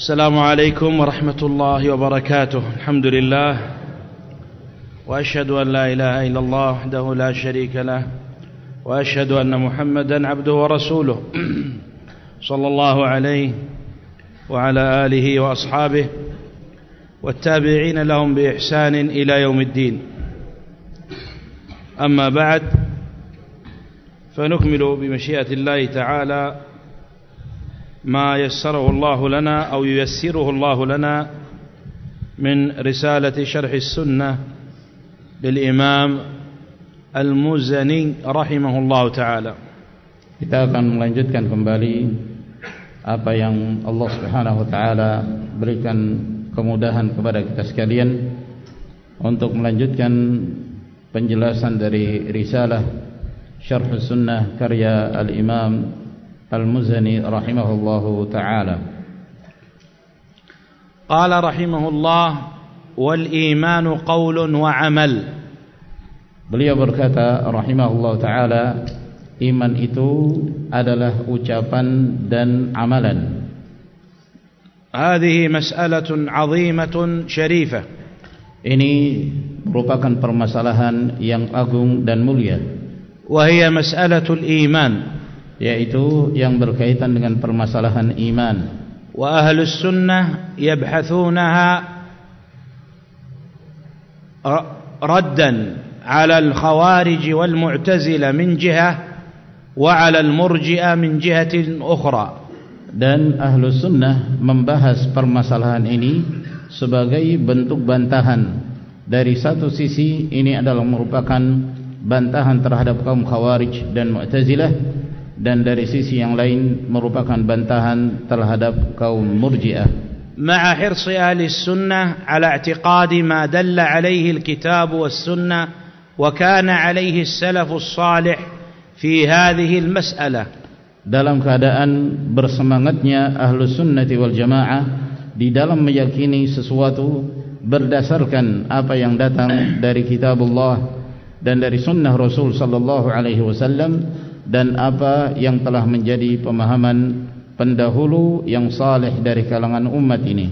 السلام عليكم ورحمة الله وبركاته. الحمد لله. وأشهد أن لا إله إلا الله وحده لا شريك له. وأشهد أن محمدا عبده ورسوله. صلى الله عليه وعلى آله وأصحابه والتابعين لهم بإحسان إلى يوم الدين. أما بعد فنكمل بمشيئة الله تعالى ما يسره الله لنا أو ييسره الله لنا من رسالة شرح السنة للإمام المزني رحمه الله تعالى Kita akan melanjutkan kembali apa yang Allah Subhanahu wa taala berikan kemudahan kepada kita sekalian untuk melanjutkan penjelasan dari risalah Syarh Sunnah karya Al-Imam Al-Muzani rahimahullahu taala. قال رحمه الله والإيمان قول وعمل Beliau berkata rahimahullahu taala iman itu adalah ucapan dan amalan. هذه مسألة عظيمة شريفة Ini merupakan permasalahan yang agung dan mulia وهي مسألة الإيمان yaitu yang berkaitan dengan permasalahan iman. وأهل السنة يبحثونها ر- ردا على الخوارج والمعتزلة من جهة وعلى المرجئة من جهة أخرى Dan ahlu sunnah membahas permasalahan ini sebagai bentuk bantahan. Dari satu sisi ini adalah merupakan bantahan terhadap kaum khawarij dan mu'tazilah. Dan dari sisi yang lain merupakan bantahan terhadap kaum murji'ah. مع حرص أهل السنة على اعتقاد ما دل عليه الكتاب والسنة وكان عليه السلف الصالح في هذه المسألة Dalam keadaan bersemangatnya ahlu sunnati wal jamaah di dalam meyakini sesuatu berdasarkan apa yang datang dari kitabullah dan dari sunnah Rasul sallallahu alaihi wasallam dan apa yang telah menjadi pemahaman pendahulu yang saleh dari kalangan umat ini.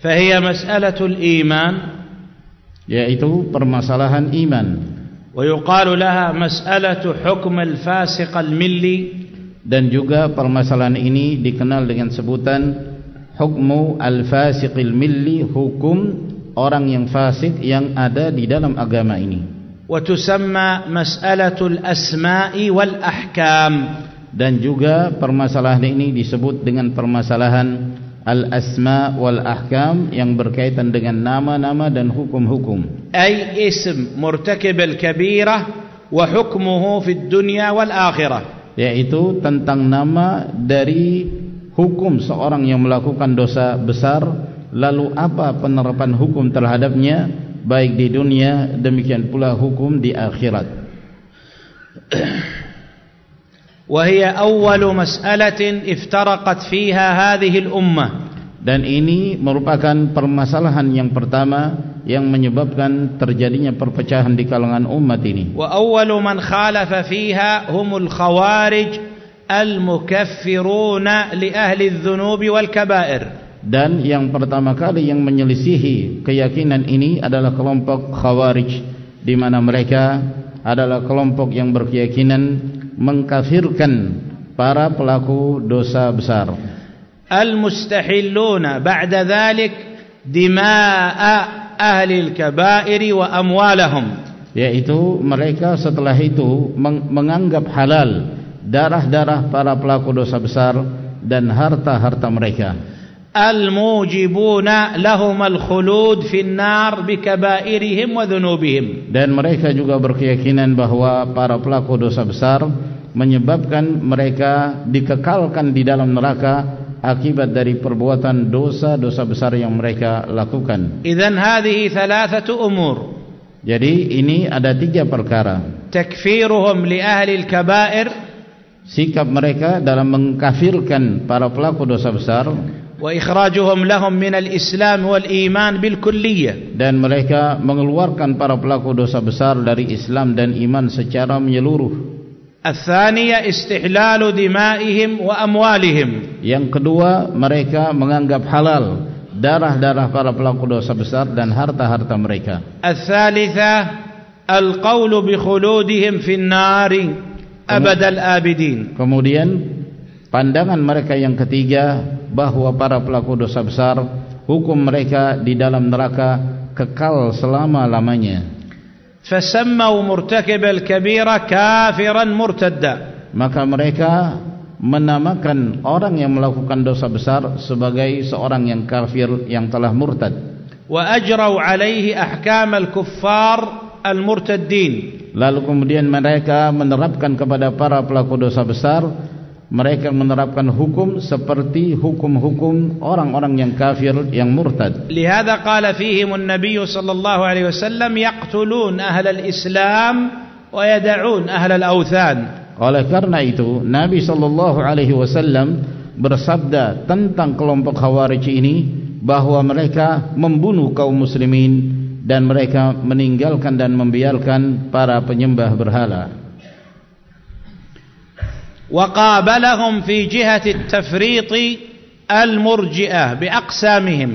Fahiya mas'alatul iman yaitu permasalahan iman. Wa yuqalu laha mas'alatu hukm al-fasiq al-milli dan juga permasalahan ini dikenal dengan sebutan hukmu al-fasiq al-milli hukum orang yang fasik yang ada di dalam agama ini. وتسمى مسألة الأسماء والأحكام dan juga permasalahan ini disebut dengan permasalahan al-asma wal ahkam yang berkaitan dengan nama-nama dan hukum-hukum أي اسم مرتكب الكبيرة وحكمه في الدنيا والآخرة yaitu tentang nama dari hukum seorang yang melakukan dosa besar lalu apa penerapan hukum terhadapnya baik di dunia demikian pula hukum di akhirat وهي أول مسألة افترقت فيها هذه الأمة dan ini merupakan permasalahan yang pertama yang menyebabkan terjadinya perpecahan di kalangan umat ini وأول من خالف فيها هم الخوارج المكفرون لأهل الذنوب والكبائر dan yang pertama kali yang menyelisihi keyakinan ini adalah kelompok khawarij di mana mereka adalah kelompok yang berkeyakinan mengkafirkan para pelaku dosa besar. Al-mustahilluna ba'da dhalik dima'a ahli al-kabairi wa amwalahum. Yaitu mereka setelah itu menganggap halal darah-darah para pelaku dosa besar dan harta-harta mereka. الموجبون لهم fi nar bikabairihim wa dhunubihim. Dan mereka juga berkeyakinan bahwa para pelaku dosa besar menyebabkan mereka dikekalkan di dalam neraka akibat dari perbuatan dosa-dosa besar yang mereka lakukan. Idzan hadhihi thalathatu umur. Jadi ini ada tiga perkara. Takfiruhum li ahli al-kaba'ir. Sikap mereka dalam mengkafirkan para pelaku dosa besar وإخراجهم لهم من الإسلام والإيمان بالكلية dan mereka mengeluarkan para pelaku dosa besar dari Islam dan iman secara menyeluruh. الثانية استحلال دمائهم وأموالهم Yang kedua mereka menganggap halal darah-darah para pelaku dosa besar dan harta-harta mereka الثالثة القول بخلودهم في النار أبد الآبدين Kemudian Pandangan mereka yang ketiga bahwa para pelaku dosa besar hukum mereka di dalam neraka kekal selama-lamanya. Fasammu murtakib al-kabira kafiran murtadda. Maka mereka menamakan orang yang melakukan dosa besar sebagai seorang yang kafir yang telah murtad. Wa ajrau alaihi ahkam al-kuffar al-murtaddin. Lalu kemudian mereka menerapkan kepada para pelaku dosa besar mereka menerapkan hukum seperti hukum-hukum orang-orang yang kafir yang murtad. Lihada qala fihim an-nabiy sallallahu alaihi wasallam yaqtulun ahlal islam wa yad'un ahlal authan. Oleh karena itu Nabi sallallahu alaihi wasallam bersabda tentang kelompok khawarij ini bahwa mereka membunuh kaum muslimin dan mereka meninggalkan dan membiarkan para penyembah berhala. وقابلهم في جهة التفريط المرجئة بأقسامهم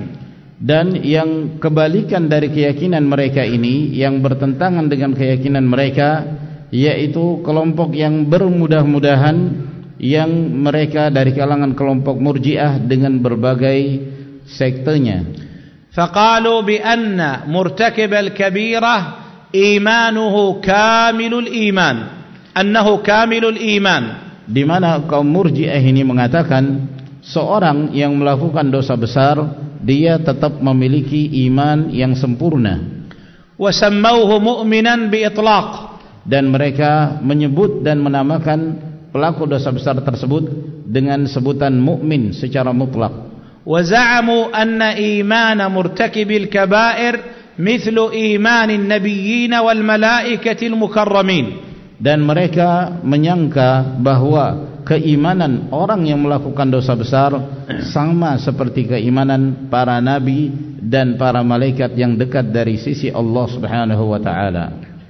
dan yang kebalikan dari keyakinan mereka ini yang bertentangan dengan keyakinan mereka yaitu kelompok yang bermudah-mudahan yang mereka dari kalangan kelompok murjiah dengan berbagai sektenya فقالوا بأن مرتكب الكبيرة إيمانه كامل الإيمان أنه كامل الإيمان di mana kaum murjiah ini mengatakan seorang yang melakukan dosa besar dia tetap memiliki iman yang sempurna. Wasammauhu mu'minan biitlaq. Dan mereka menyebut dan menamakan pelaku dosa besar tersebut dengan sebutan mukmin secara mutlak. Wa za'amu anna iman murtakibil kaba'ir mithlu imanin nabiyyin wal malaikatil mukarramin dan mereka menyangka bahwa keimanan orang yang melakukan dosa besar sama seperti keimanan para nabi dan para malaikat yang dekat dari sisi Allah Subhanahu wa taala.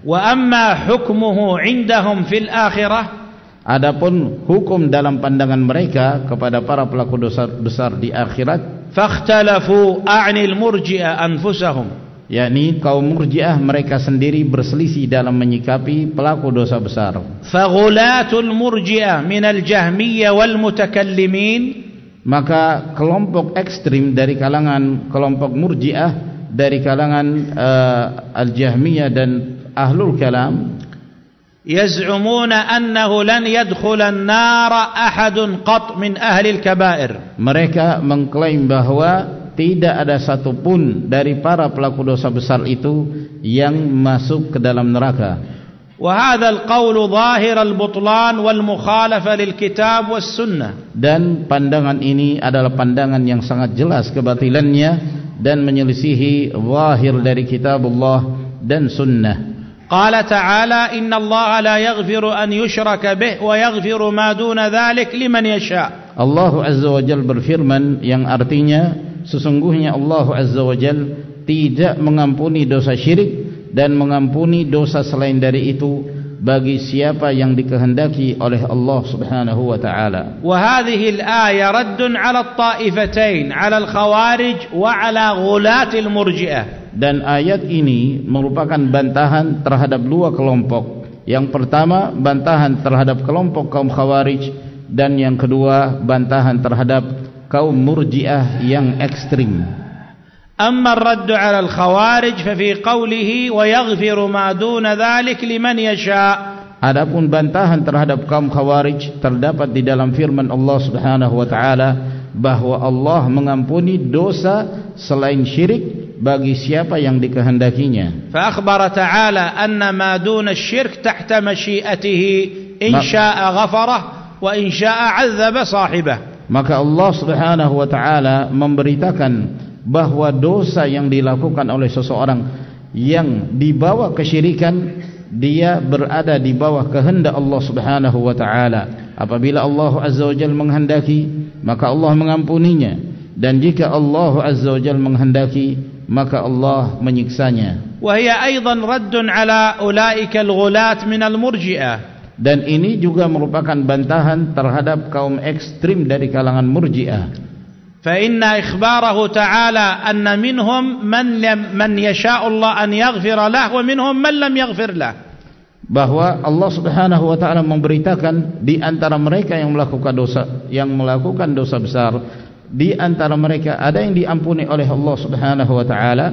Wa amma hukmuhu 'indahum fil akhirah Adapun hukum dalam pandangan mereka kepada para pelaku dosa besar di akhirat fakhtalafu a'nil murji'a anfusahum yakni kaum murjiah mereka sendiri berselisih dalam menyikapi pelaku dosa besar. Faghulatul murjiah minal jahmiyah wal mutakallimin. Maka kelompok ekstrim dari kalangan kelompok murjiah dari kalangan uh, al-jahmiyah dan ahlul kalam yaz'umuna annahu lan yadkhula an-nara ahadun qat min ahli al-kaba'ir mereka mengklaim bahwa tidak ada satupun dari para pelaku dosa besar itu yang masuk ke dalam neraka. وهذا القول ظاهر البطلان والمخالفة للكتاب والسنة. Dan pandangan ini adalah pandangan yang sangat jelas kebatilannya dan menyelisihi zahir dari kitab Allah dan sunnah. قال تعالى إن الله لا يغفر أن يشرك به ويغفر ما دون ذلك لمن يشاء. Allah Azza wa Jalla berfirman yang artinya sesungguhnya Allah Azza wa Jal tidak mengampuni dosa syirik dan mengampuni dosa selain dari itu bagi siapa yang dikehendaki oleh Allah Subhanahu wa taala. Wa hadhihi al-aya raddun 'ala at-ta'ifatain, 'ala al-khawarij wa 'ala ghulat al-murji'ah. Dan ayat ini merupakan bantahan terhadap dua kelompok. Yang pertama bantahan terhadap kelompok kaum khawarij dan yang kedua bantahan terhadap kaum murjiah yang ekstrim 'ala al-khawarij fa fi qawlihi wa yaghfiru ma duna dhalik liman yasha adapun bantahan terhadap kaum khawarij terdapat di dalam firman Allah Subhanahu wa taala bahwa Allah mengampuni dosa selain syirik bagi siapa yang dikehendakinya fa akhbara ta'ala anna ma duna asy-syirk tahta masyiatihi in syaa'a ghafara wa in syaa'a 'adzaba sahibahu maka Allah Subhanahu wa taala memberitakan bahwa dosa yang dilakukan oleh seseorang yang dibawa kesyirikan dia berada di bawah kehendak Allah Subhanahu wa taala. Apabila Allah Azza wa Jalla menghendaki maka Allah mengampuninya. Dan jika Allah Azza wa Jalla menghendaki maka Allah menyiksanya. Wa hiya aidan raddun ala ulaika al-ghulat min al-murji'ah dan ini juga merupakan bantahan terhadap kaum ekstrim dari kalangan murjiah فإن إخباره تعالى أن منهم من, لم من يشاء الله أن يغفر له ومنهم من لم يغفر له bahwa Allah Subhanahu wa taala memberitakan di antara mereka yang melakukan dosa yang melakukan dosa besar di antara mereka ada yang diampuni oleh Allah Subhanahu wa taala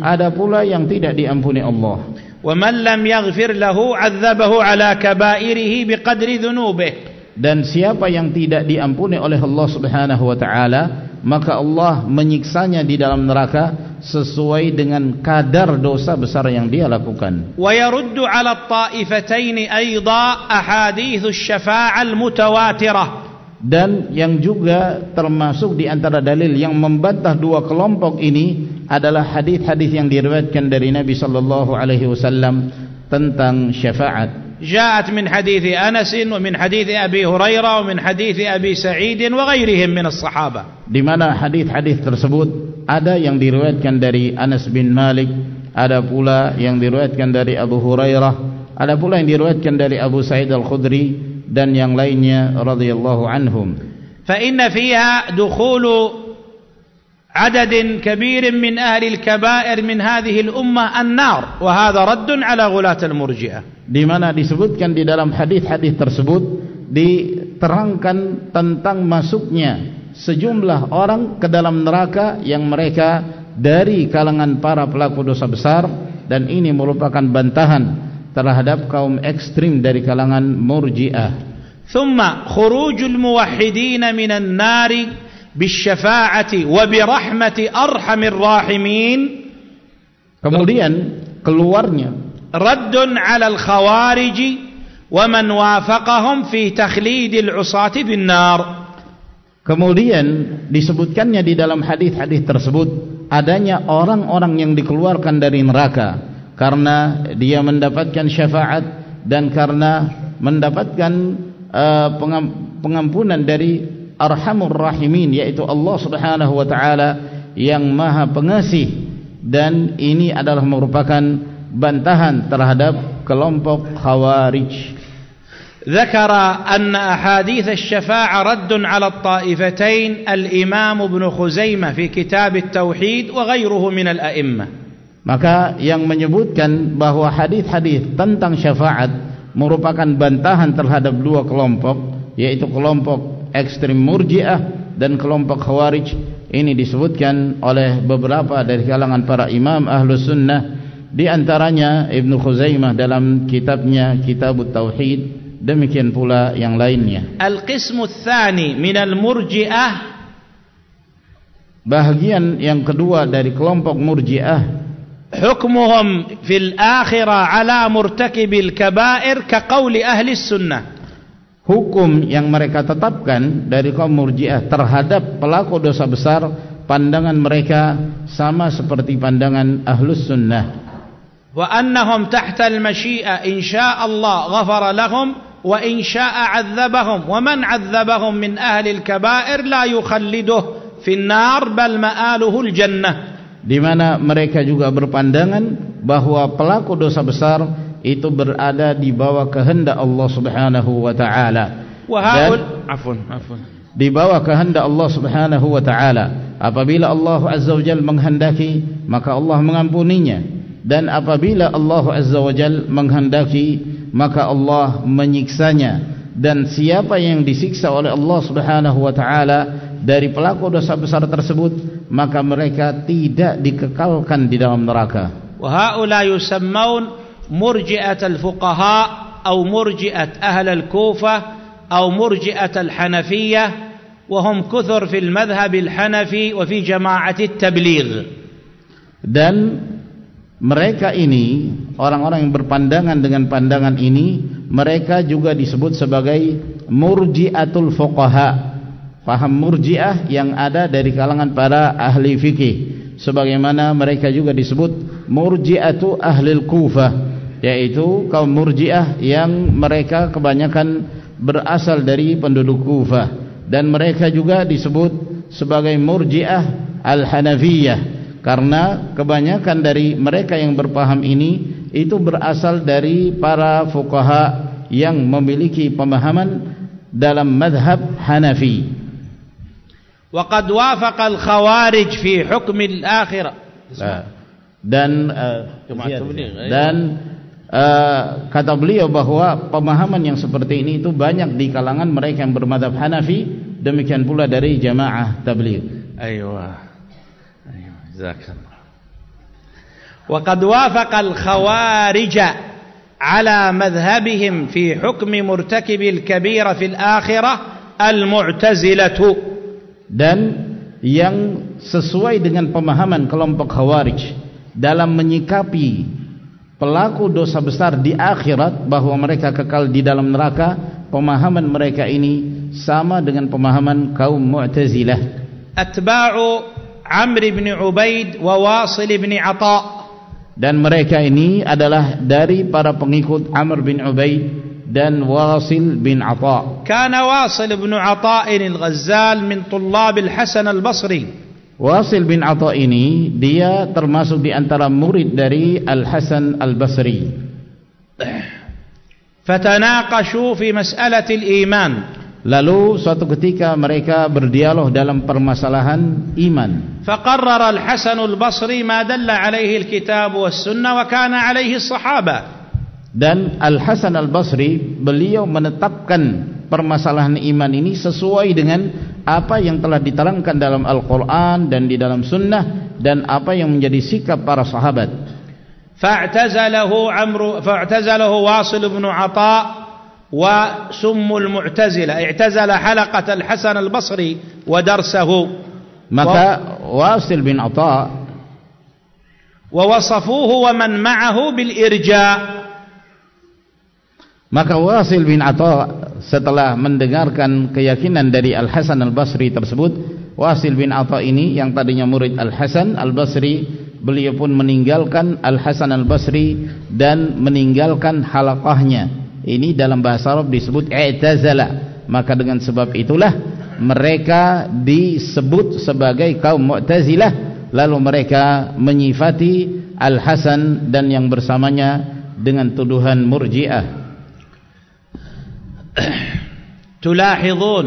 ada pula yang tidak diampuni Allah man lam yaghfir lahu 'adzabahu 'ala kaba'irihi biqadri dhunubihi dan siapa yang tidak diampuni oleh Allah Subhanahu wa taala maka Allah menyiksanya di dalam neraka sesuai dengan kadar dosa besar yang dia lakukan. Wa yaruddu 'ala at-ta'ifatain aidha ahadits asy-syafa'ah al-mutawatirah. Dan yang juga termasuk di antara dalil yang membantah dua kelompok ini adalah hadis-hadis yang diriwayatkan dari Nabi sallallahu alaihi wasallam tentang syafaat. جاءت من حديث أنس ومن حديث أبي هريرة ومن حديث أبي سعيد وغيرهم من الصحابة di mana hadis-hadis tersebut ada yang diriwayatkan dari Anas bin Malik ada pula yang diriwayatkan dari Abu Hurairah ada pula yang diriwayatkan dari Abu Sa'id Al-Khudri dan yang lainnya radhiyallahu anhum fa inna fiha dukhulu عدد كبير من أهل الكبائر من هذه الأمة النار وهذا رد على غلاة المرجئة di mana disebutkan di dalam hadis-hadis tersebut diterangkan tentang masuknya sejumlah orang ke dalam neraka yang mereka dari kalangan para pelaku dosa besar dan ini merupakan bantahan terhadap kaum ekstrim dari kalangan murjiah. Thumma khurujul muwahhidin minan nari bisyafa'ati wa birahmati arhamir rahimin. Kemudian keluarnya raddun 'ala al-khawarij wa man wafaqahum fi takhlidil 'usati bin nar. Kemudian disebutkannya di dalam hadis-hadis tersebut adanya orang-orang yang dikeluarkan dari neraka karena dia mendapatkan syafaat dan karena mendapatkan uh, pengampunan dari Arhamur Rahimin yaitu Allah Subhanahu wa taala yang Maha Pengasih dan ini adalah merupakan bantahan terhadap kelompok Khawarij ذكر أن أحاديث الشفاعة رد على الطائفتين الإمام ابن خزيمة في كتاب التوحيد وغيره من الأئمة maka yang menyebutkan bahwa hadis-hadis tentang syafaat merupakan bantahan terhadap dua kelompok yaitu kelompok ekstrem murjiah dan kelompok khawarij ini disebutkan oleh beberapa dari kalangan para imam ahlus sunnah di antaranya Ibn Khuzaimah dalam kitabnya Kitab Tauhid demikian pula yang lainnya. Al-qismu tsani min al-murji'ah bahagian yang kedua dari kelompok murji'ah. Hukmuhum fil akhirah ala murtakibil kaba'ir ka qawli ahli sunnah hukum yang mereka tetapkan dari kaum murjiah terhadap pelaku dosa besar pandangan mereka sama seperti pandangan ahlus sunnah. Wa annahum tahta al-masyi'a insya'allah ghafara lahum wa insya'a azzabahum wa man azzabahum min ahli al-kabair la yukhalliduh finnar bal ma'aluhu al-jannah di mana mereka juga berpandangan bahwa pelaku dosa besar itu berada di bawah kehendak Allah Subhanahu wa taala. Dan afun afun. Di bawah kehendak Allah Subhanahu wa taala. Apabila Allah Azza wa Jalla menghendaki, maka Allah mengampuninya. Dan apabila Allah Azza wa Jalla menghendaki, maka Allah menyiksanya dan siapa yang disiksa oleh Allah Subhanahu wa taala dari pelaku dosa besar tersebut maka mereka tidak dikekalkan di dalam neraka wa haula yusammaun atau murji'at ahli al-kufah atau murji'at al-hanafiyyah wa hum kuthur fi al-madhhab al-hanafi wa fi jama'at at-tabligh. Dan mereka ini orang-orang yang berpandangan dengan pandangan ini mereka juga disebut sebagai murjiatul fuqaha. Paham murjiah yang ada dari kalangan para ahli fikih sebagaimana mereka juga disebut murjiatu ahli kufah yaitu kaum murjiah yang mereka kebanyakan berasal dari penduduk kufah dan mereka juga disebut sebagai murjiah al-hanafiyah karena kebanyakan dari mereka yang berpaham ini itu berasal dari para fukaha yang memiliki pemahaman dalam madhab Hanafi وقد وافق الخوارج في حكم الآخرة dan uh, dan Eh, kata beliau bahwa pemahaman yang seperti ini itu banyak di kalangan mereka yang bermadhab Hanafi demikian pula dari jamaah tabligh. Aywa aywa jazakallah. Wa qad wafaqa al khawarij ala madhhabihim fi hukm murtakib al kabira fi al akhirah al mu'tazilah dan yang sesuai dengan pemahaman kelompok khawarij dalam menyikapi pelaku dosa besar di akhirat bahawa mereka kekal di dalam neraka pemahaman mereka ini sama dengan pemahaman kaum mu'tazilah atba'u Amr bin Ubaid wa Wasil bin Ata dan mereka ini adalah dari para pengikut Amr bin Ubaid dan Wasil bin Atha. Kana Wasil bin Atha al-Ghazal min tulab al-Hasan al-Basri. Wasil bin Atha ini dia termasuk di antara murid dari Al-Hasan al-Basri. Fatanaqashu fi mas'alati al-iman. Lalu suatu ketika mereka berdialog dalam permasalahan iman. Faqarrara al-Hasan al-Basri ma dalla alayhi al-kitab was-sunnah wa kana alayhi as-sahabah dan Al Hasan Al Basri beliau menetapkan permasalahan iman ini sesuai dengan apa yang telah diterangkan dalam Al Quran dan di dalam Sunnah dan apa yang menjadi sikap para sahabat. Fa'tazalahu Amr fa'tazalahu Wasil bin Atha wa summu al-Mu'tazila i'tazala halaqat Al Hasan Al Basri wa darsahu. Maka Wasil bin Atha wa wasafuhu wa man Maka Wasil bin Atta setelah mendengarkan keyakinan dari Al-Hasan Al-Basri tersebut Wasil bin Atta ini yang tadinya murid Al-Hasan Al-Basri beliau pun meninggalkan Al-Hasan Al-Basri dan meninggalkan halaqahnya. Ini dalam bahasa Arab disebut i'tazala. Maka dengan sebab itulah mereka disebut sebagai kaum mu'tazilah. Lalu mereka menyifati Al-Hasan dan yang bersamanya dengan tuduhan murji'ah تلاحظون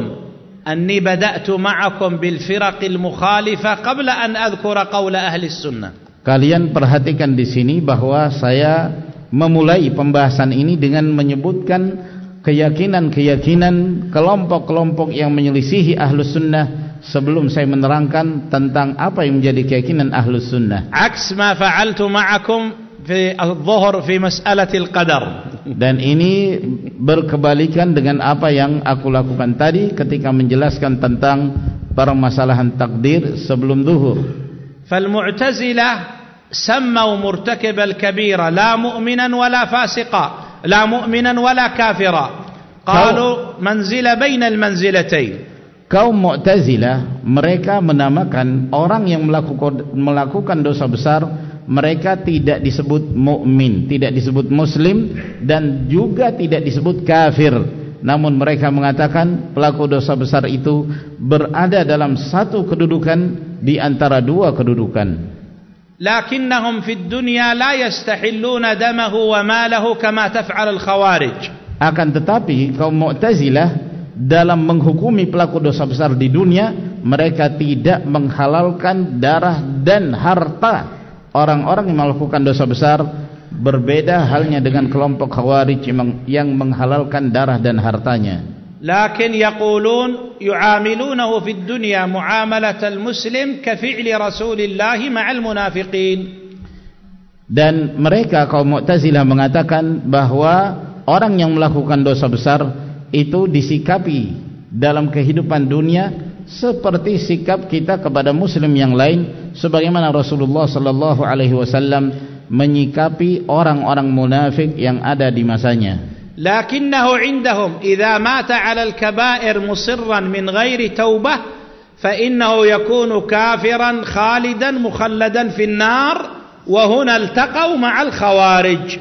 أني بدأت معكم بالفرق المخالفة قبل أن أذكر قول أهل السنة Kalian perhatikan di sini bahwa saya memulai pembahasan ini dengan menyebutkan keyakinan-keyakinan kelompok-kelompok yang menyelisihi ahlus sunnah sebelum saya menerangkan tentang apa yang menjadi keyakinan ahlus sunnah. Aks ma fa'altu ma'akum fi al-dhuhr fi mas'alati al-qadar dan ini berkebalikan dengan apa yang aku lakukan tadi ketika menjelaskan tentang permasalahan takdir sebelum zuhur. Fal mu'tazilah sammu murtakib al-kabira la mu'minan wala fasiqa la mu'minan wala kafira. Qalu manzila baina al-manzilatayn. Kaum mu'tazilah mereka menamakan orang yang melakukan melakukan dosa besar mereka tidak disebut mukmin, tidak disebut muslim dan juga tidak disebut kafir. Namun mereka mengatakan pelaku dosa besar itu berada dalam satu kedudukan di antara dua kedudukan. Lakinnahum fid dunya la yastahilluna damahu wa malahu kama taf'al al-khawarij. Akan tetapi kaum Mu'tazilah dalam menghukumi pelaku dosa besar di dunia mereka tidak menghalalkan darah dan harta orang-orang yang melakukan dosa besar berbeda halnya dengan kelompok khawarij yang menghalalkan darah dan hartanya. Lakin yaqulun yu'amilunahu fid dunya muamalatal muslim ka fi'li rasulillah ma'al munafiqin. Dan mereka kaum mu'tazilah mengatakan bahwa orang yang melakukan dosa besar itu disikapi dalam kehidupan dunia seperti sikap kita kepada muslim yang lain sebagaimana Rasulullah sallallahu alaihi wasallam menyikapi orang-orang munafik yang ada di masanya. Lakinnahu indahum idza mata 'ala al-kaba'ir musirran min ghairi taubah fa innahu yakunu kafiran khalidan mukhalladan fi an-nar wa huna altaqaw ma'al khawarij.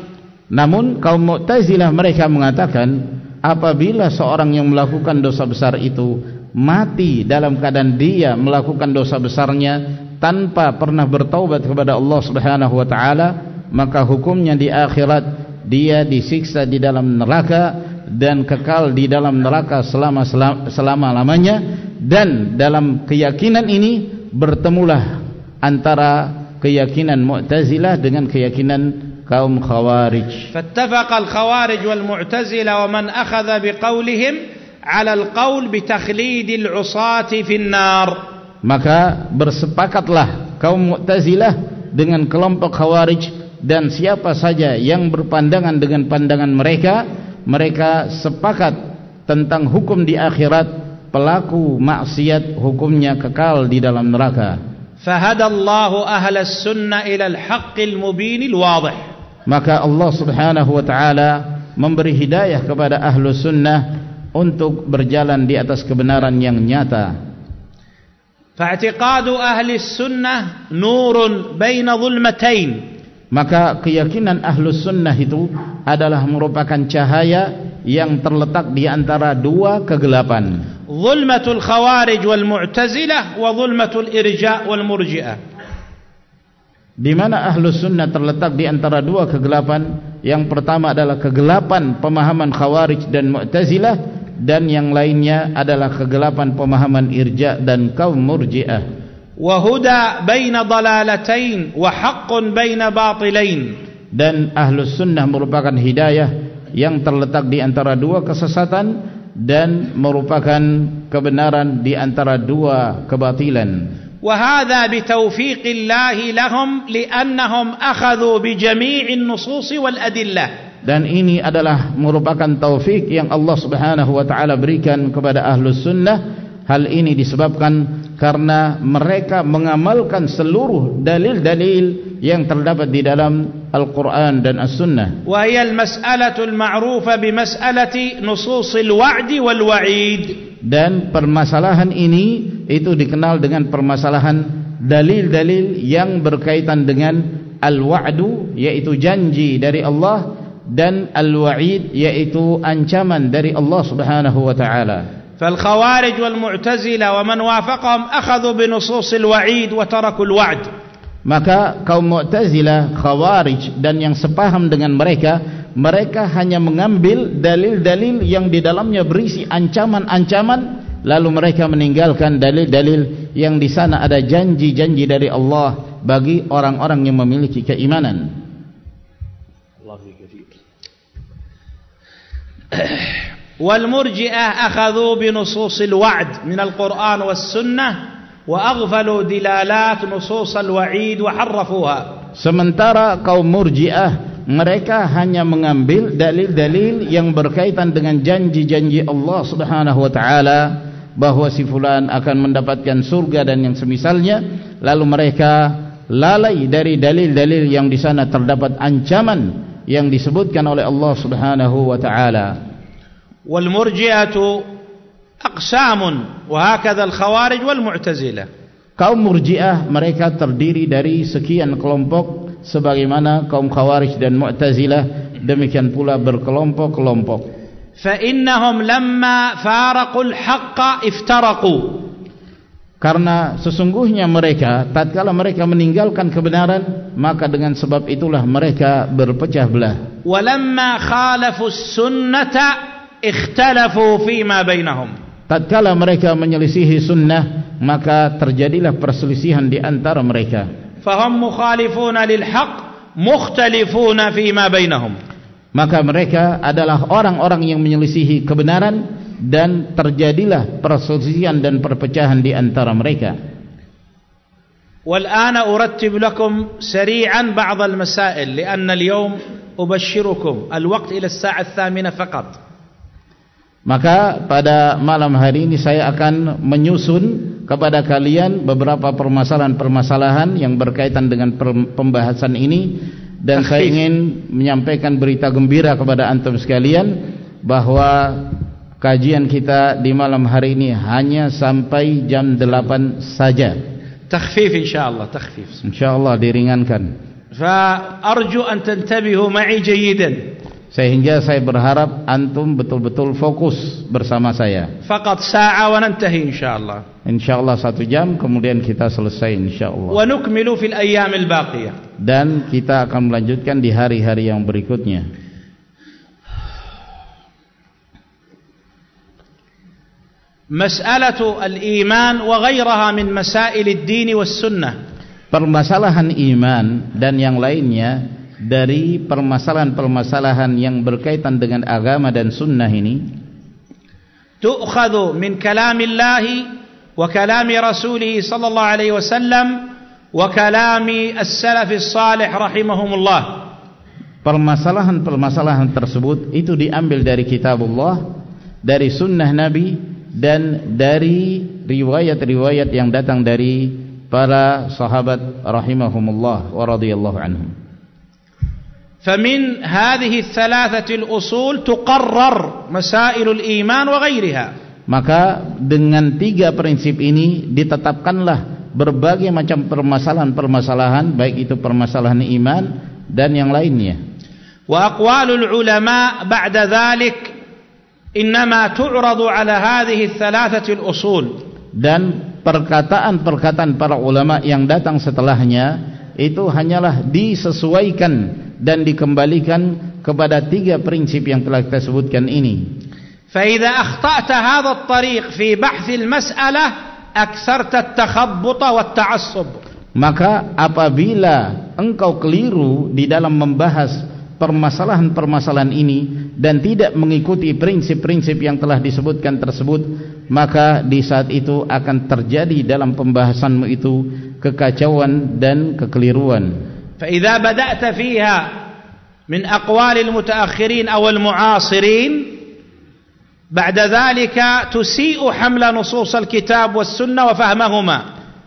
Namun kaum mu'tazilah mereka mengatakan apabila seorang yang melakukan dosa besar itu mati dalam keadaan dia melakukan dosa besarnya tanpa pernah bertaubat kepada Allah Subhanahu wa taala maka hukumnya di akhirat dia disiksa di dalam neraka dan kekal di dalam neraka selama selama lamanya dan dalam keyakinan ini bertemulah antara keyakinan Mu'tazilah dengan keyakinan kaum Khawarij. Fattafaqa al-Khawarij wal Mu'tazilah wa man akhadha biqaulihim 'ala al-qaul bi takhlid al-'usati fi an-nar. Maka bersepakatlah kaum Mu'tazilah dengan kelompok Khawarij dan siapa saja yang berpandangan dengan pandangan mereka mereka sepakat tentang hukum di akhirat pelaku maksiat hukumnya kekal di dalam neraka fahadallahu ahlas sunnah ila al-haqqil mubinil wadih maka Allah subhanahu wa ta'ala memberi hidayah kepada ahlu sunnah untuk berjalan di atas kebenaran yang nyata. Fa'atiqadu ahli sunnah nurun baina zulmatain. Maka keyakinan ahlus sunnah itu adalah merupakan cahaya yang terletak di antara dua kegelapan. Zulmatul khawarij wal mu'tazilah wa zulmatul irja' wal murji'ah. Di mana ahlus sunnah terletak di antara dua kegelapan? Yang pertama adalah kegelapan pemahaman khawarij dan mu'tazilah dan yang lainnya adalah kegelapan pemahaman irja' dan kaum murji'ah وهدى بين ضلالتين وحق بين باطلين dan ahlus sunnah merupakan hidayah yang terletak di antara dua kesesatan dan merupakan kebenaran di antara dua kebatilan وهذا بتوفيق الله لهم لأنهم أخذوا بجميع النصوص والأدلة dan ini adalah merupakan taufik yang Allah subhanahu wa ta'ala berikan kepada ahlus sunnah hal ini disebabkan karena mereka mengamalkan seluruh dalil-dalil yang terdapat di dalam Al-Quran dan As-Sunnah. Wa hiya al-mas'alatu al-ma'rufa bi mas'alati nusus al-wa'd wal-wa'id. Dan permasalahan ini itu dikenal dengan permasalahan dalil-dalil yang berkaitan dengan al-wa'du yaitu janji dari Allah dan al-wa'id yaitu ancaman dari Allah Subhanahu wa taala. فالخوارج والمعتزلة ومن وافقهم أخذوا بنصوص الوعيد وتركوا الوعد maka kaum Mu'tazilah, Khawarij dan yang sepaham dengan mereka mereka hanya mengambil dalil-dalil yang di dalamnya berisi ancaman-ancaman lalu mereka meninggalkan dalil-dalil yang di sana ada janji-janji dari Allah bagi orang-orang yang memiliki keimanan والمرجئة أخذوا بنصوص الوعد من القرآن والسنة وأغفلوا دلالات نصوص الوعيد وحرفوها sementara kaum murjiah mereka hanya mengambil dalil-dalil yang berkaitan dengan janji-janji Allah subhanahu wa ta'ala bahawa si fulan akan mendapatkan surga dan yang semisalnya lalu mereka lalai dari dalil-dalil yang di sana terdapat ancaman yang disebutkan oleh Allah Subhanahu wa taala. Wal murji'atu aqsamun wa hakadha al khawarij wal mu'tazilah. Kaum murji'ah mereka terdiri dari sekian kelompok sebagaimana kaum khawarij dan mu'tazilah demikian pula berkelompok-kelompok. Fa innahum lamma faraqul haqqa iftaraqu karena sesungguhnya mereka tatkala mereka meninggalkan kebenaran maka dengan sebab itulah mereka berpecah belah. Walamma khalafu sunnata ikhtalafu fima bainahum. Tatkala mereka menyelisihi sunnah maka terjadilah perselisihan di antara mereka. Fahum mukhalifun lilhaq mukhtalifun fima bainahum. Maka mereka adalah orang-orang yang menyelisihi kebenaran dan terjadilah perselisihan dan perpecahan di antara mereka والآن أرتب لكم سريعا بعض المسائل لأن اليوم أبشركم الوقت إلى الساعة الثامنة فقط Maka pada malam hari ini saya akan menyusun kepada kalian beberapa permasalahan-permasalahan yang berkaitan dengan pembahasan ini dan saya ingin menyampaikan berita gembira kepada antum sekalian bahwa kajian kita di malam hari ini hanya sampai jam 8 saja. Takhfif insyaallah, takhfif. Insyaallah diringankan. Fa arju an tantabihu ma'i jayidan sehingga saya berharap antum betul-betul fokus bersama saya. Fakat sa'a wa nantahi insyaallah. Insyaallah satu jam kemudian kita selesai insyaallah. Wa nukmilu fil ayyam al baqiyah. Dan kita akan melanjutkan di hari-hari yang berikutnya. مسألة الإيمان وغيرها من مسائل الدين والسنة permasalahan iman dan yang lainnya dari permasalahan-permasalahan yang berkaitan dengan agama dan sunnah ini تؤخذ من كلام الله وكلام رسوله صلى الله عليه وسلم وكلام السلف الصالح رحمهم الله permasalahan-permasalahan tersebut itu diambil dari kitabullah dari sunnah nabi dan dari riwayat-riwayat yang datang dari para sahabat rahimahumullah wa radhiyallahu anhum فمن هذه الثلاثة الأصول تقرر مسائل الإيمان وغيرها maka dengan tiga prinsip ini ditetapkanlah berbagai macam permasalahan-permasalahan baik itu permasalahan iman dan yang lainnya wa aqwalul ulama ba'da dhalik innama tu'radu ala hadhihi thalathati al-usul dan perkataan-perkataan para ulama yang datang setelahnya itu hanyalah disesuaikan dan dikembalikan kepada tiga prinsip yang telah kita sebutkan ini. فإذا أخطأت هذا الطريق في بحث المسألة أكثرت التخبط والتعصب. Maka apabila engkau keliru di dalam membahas permasalahan-permasalahan ini dan tidak mengikuti prinsip-prinsip yang telah disebutkan tersebut, maka di saat itu akan terjadi dalam pembahasanmu itu kekacauan dan kekeliruan. فإذا بدأت فيها من أقوال المتأخرين أو المعاصرين بعد ذلك تسيء حمل نصوص الكتاب والسنة وفهمهما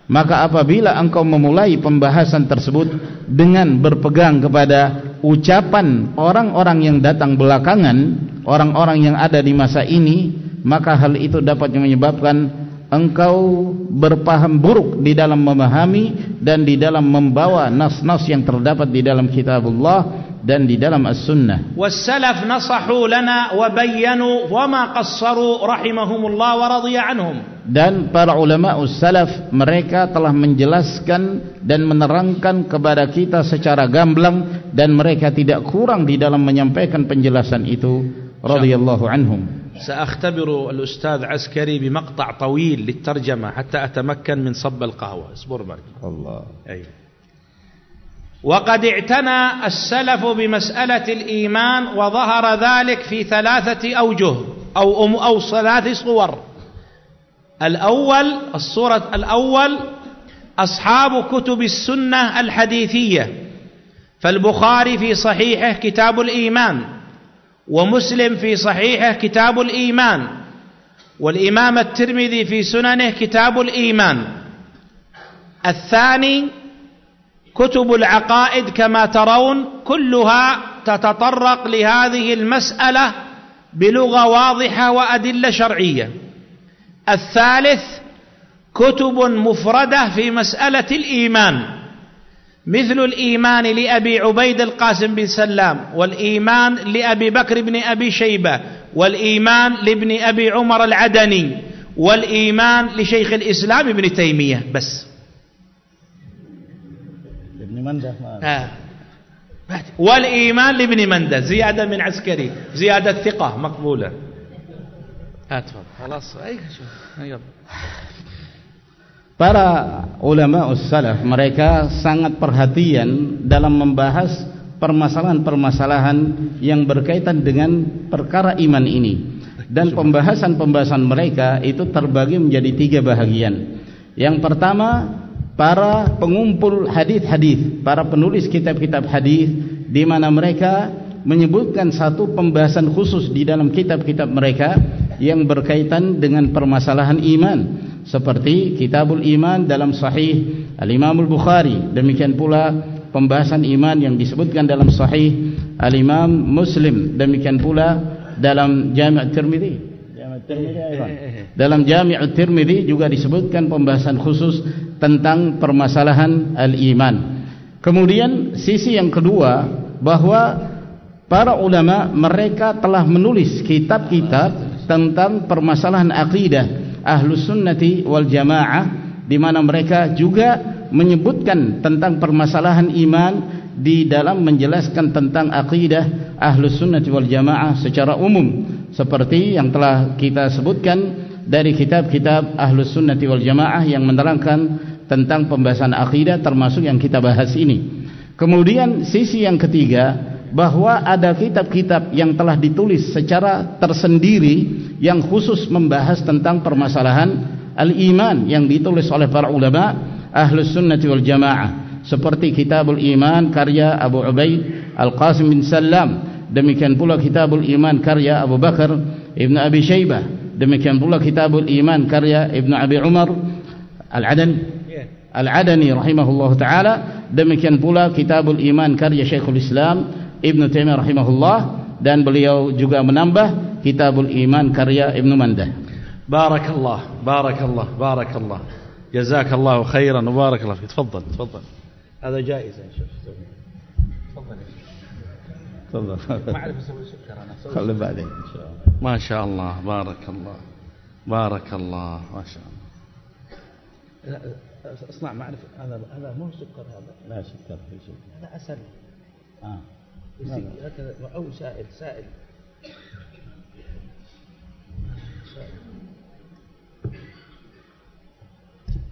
maka apabila engkau memulai pembahasan tersebut dengan berpegang kepada ucapan orang-orang yang datang belakangan orang-orang yang ada di masa ini maka hal itu dapat menyebabkan engkau berpaham buruk di dalam memahami dan di dalam membawa nas-nas yang terdapat di dalam kitabullah dan di dalam as-sunnah. Was-salaf nasahu lana wa bayyanu wa ma qassaru rahimahumullah wa radiya anhum. Dan para ulama us-salaf mereka telah menjelaskan dan menerangkan kepada kita secara gamblang dan mereka tidak kurang di dalam menyampaikan penjelasan itu radhiyallahu anhum. سأختبر الأستاذ عسكري بمقطع طويل للترجمة حتى أتمكن من صب القهوة اصبر معي الله أي وقد اعتنى السلف بمسألة الإيمان وظهر ذلك في ثلاثة أوجه أو, أم أو ثلاث صور. الأول الصورة الأول أصحاب كتب السنة الحديثية. فالبخاري في صحيحه كتاب الإيمان ومسلم في صحيحه كتاب الإيمان والإمام الترمذي في سننه كتاب الإيمان. الثاني كتب العقائد كما ترون كلها تتطرق لهذه المسألة بلغة واضحة وأدلة شرعية. الثالث كتب مفردة في مسألة الإيمان. مثل الإيمان لأبي عبيد القاسم بن سلام والإيمان لأبي بكر بن أبي شيبة والإيمان لابن أبي عمر العدني والإيمان لشيخ الإسلام ابن تيمية. بس. ابن منده آه. والإيمان لابن منده زيادة من عسكري زيادة ثقة مقبولة أتفضل خلاص أي شوف يلا para ulama ussalaf mereka sangat perhatian dalam membahas permasalahan-permasalahan yang berkaitan dengan perkara iman ini dan pembahasan-pembahasan mereka itu terbagi menjadi tiga bahagian yang pertama para pengumpul hadis-hadis para penulis kitab-kitab hadis di mana mereka menyebutkan satu pembahasan khusus di dalam kitab-kitab mereka yang berkaitan dengan permasalahan iman. Seperti kitabul iman dalam sahih al-imam al-bukhari demikian pula pembahasan iman yang disebutkan dalam sahih al-imam muslim. Demikian pula dalam jami' tirmidhi dalam jami' tirmidhi juga disebutkan pembahasan khusus tentang permasalahan al-iman. Kemudian sisi yang kedua bahawa para ulama mereka telah menulis kitab-kitab tentang permasalahan akidah ahlus sunnati wal jamaah di mana mereka juga menyebutkan tentang permasalahan iman di dalam menjelaskan tentang akidah ahlus sunnati wal jamaah secara umum seperti yang telah kita sebutkan dari kitab-kitab Ahlus Sunnati wal Jamaah yang menerangkan tentang pembahasan akidah termasuk yang kita bahas ini. Kemudian sisi yang ketiga bahwa ada kitab-kitab yang telah ditulis secara tersendiri yang khusus membahas tentang permasalahan al-iman yang ditulis oleh para ulama Ahlus Sunnati wal Jamaah seperti Kitabul Iman karya Abu Ubaid Al-Qasim bin Salam demikian pula kitabul iman karya Abu Bakar ibn Abi Shaybah. Demikian pula kitabul iman karya ibn Abi Umar al-Adani al-Adani rahimahullah ta'ala. Demikian pula kitabul iman karya Syekhul Islam ibn Taimiyah rahimahullah. Dan beliau juga menambah kitabul iman karya ibn Mandah. Barakallah, Barakallah, Barakallah. جزاك khairan, خيرا وبارك الله فيك تفضل تفضل هذا جائز ان شاء تفضل. ما أعرف أسوي سكر أنا خلي بعدين إن شاء الله. ما شاء الله. بارك الله. بارك الله. ما شاء الله. اصنع ما اعرف هذا هذا مو سكر هذا. لا سكر في شيء. هذا عسل آه. هكذا أو سائل سائل.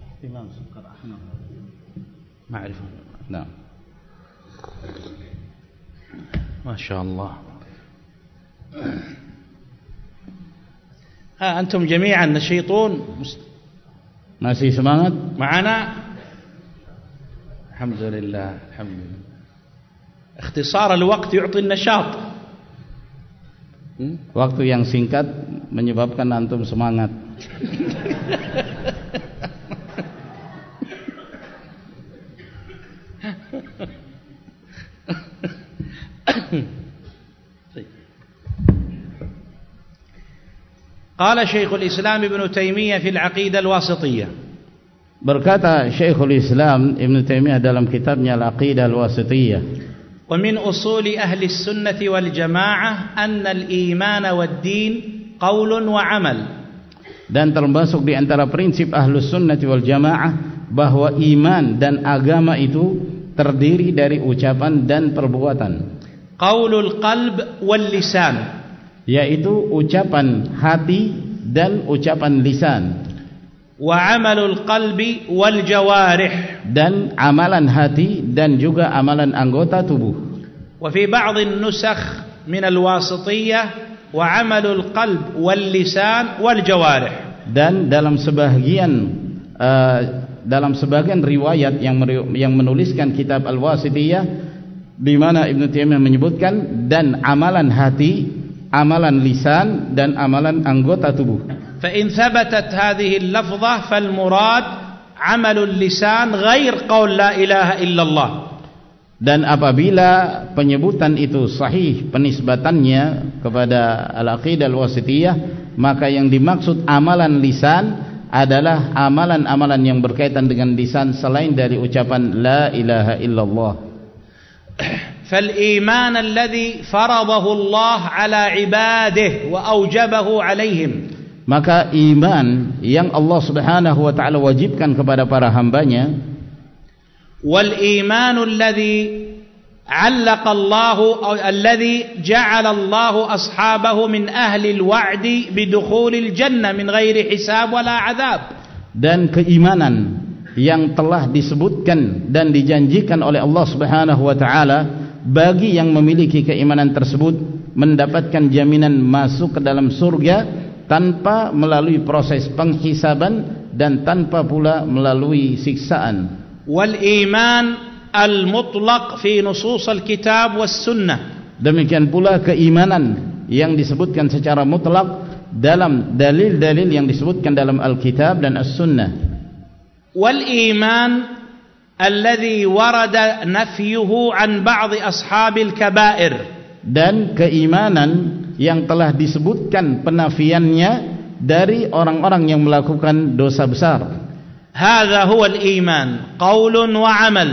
احتمال سكر أحمر. ما اعرف نعم. ما شاء الله. ها أنتم جميعا نشيطون. masih semangat معنا؟ الحمد لله الحمد لله. اختصار الوقت يعطي النشاط. waktu yang singkat menyebabkan antum semangat. قال شيخ الإسلام ابن تيمية في العقيدة الواسطية berkata Syekhul Islam Ibn Taimiyah dalam kitabnya Al-Aqidah Al-Wasitiyah ومن أصول أهل السنة والجماعة أن الإيمان والدين قول وعمل dan termasuk di antara prinsip Ahlus Sunnah wal Jamaah bahwa iman dan agama itu terdiri dari ucapan dan perbuatan qaulul qalb wal lisan yaitu ucapan hati dan ucapan lisan. Wa amalul qalbi wal jawarih. Dan amalan hati dan juga amalan anggota tubuh. Wa fi ba'd an-nusakh min al-wasitiyyah wa amalul qalb wal lisan wal jawarih. Dan dalam sebagian uh, dalam sebagian riwayat yang yang menuliskan kitab Al-Wasitiyah di mana Ibn Taimiyah menyebutkan dan amalan hati, amalan lisan dan amalan anggota tubuh. Fa in thabatat hadhihi al-lafdhah fal murad amalul lisan ghair qaul la ilaha illallah. Dan apabila penyebutan itu sahih penisbatannya kepada al-aqidah al-wasitiyah maka yang dimaksud amalan lisan adalah amalan-amalan yang berkaitan dengan lisan selain dari ucapan la ilaha illallah. فالإيمان الذي فرضه الله على عباده وأوجبه عليهم maka iman yang Allah Subhanahu wa taala wajibkan kepada para hambanya wal iman alladhi 'allaqa Allah aw alladhi ja'ala Allah ashabahu min ahli al-wa'd bidukhul al-jannah min ghairi hisab wala 'adab dan keimanan yang telah disebutkan dan dijanjikan oleh Allah Subhanahu wa taala bagi yang memiliki keimanan tersebut mendapatkan jaminan masuk ke dalam surga tanpa melalui proses penghisaban dan tanpa pula melalui siksaan wal iman al mutlaq fi nusus al kitab was sunnah demikian pula keimanan yang disebutkan secara mutlak dalam dalil-dalil yang disebutkan dalam Alkitab dan As-Sunnah. Wal iman alladhi warada nafyuhu an ba'd ashabil kaba'ir dan keimanan yang telah disebutkan penafiannya dari orang-orang yang melakukan dosa besar. Huwa al-iman qaulun wa amal.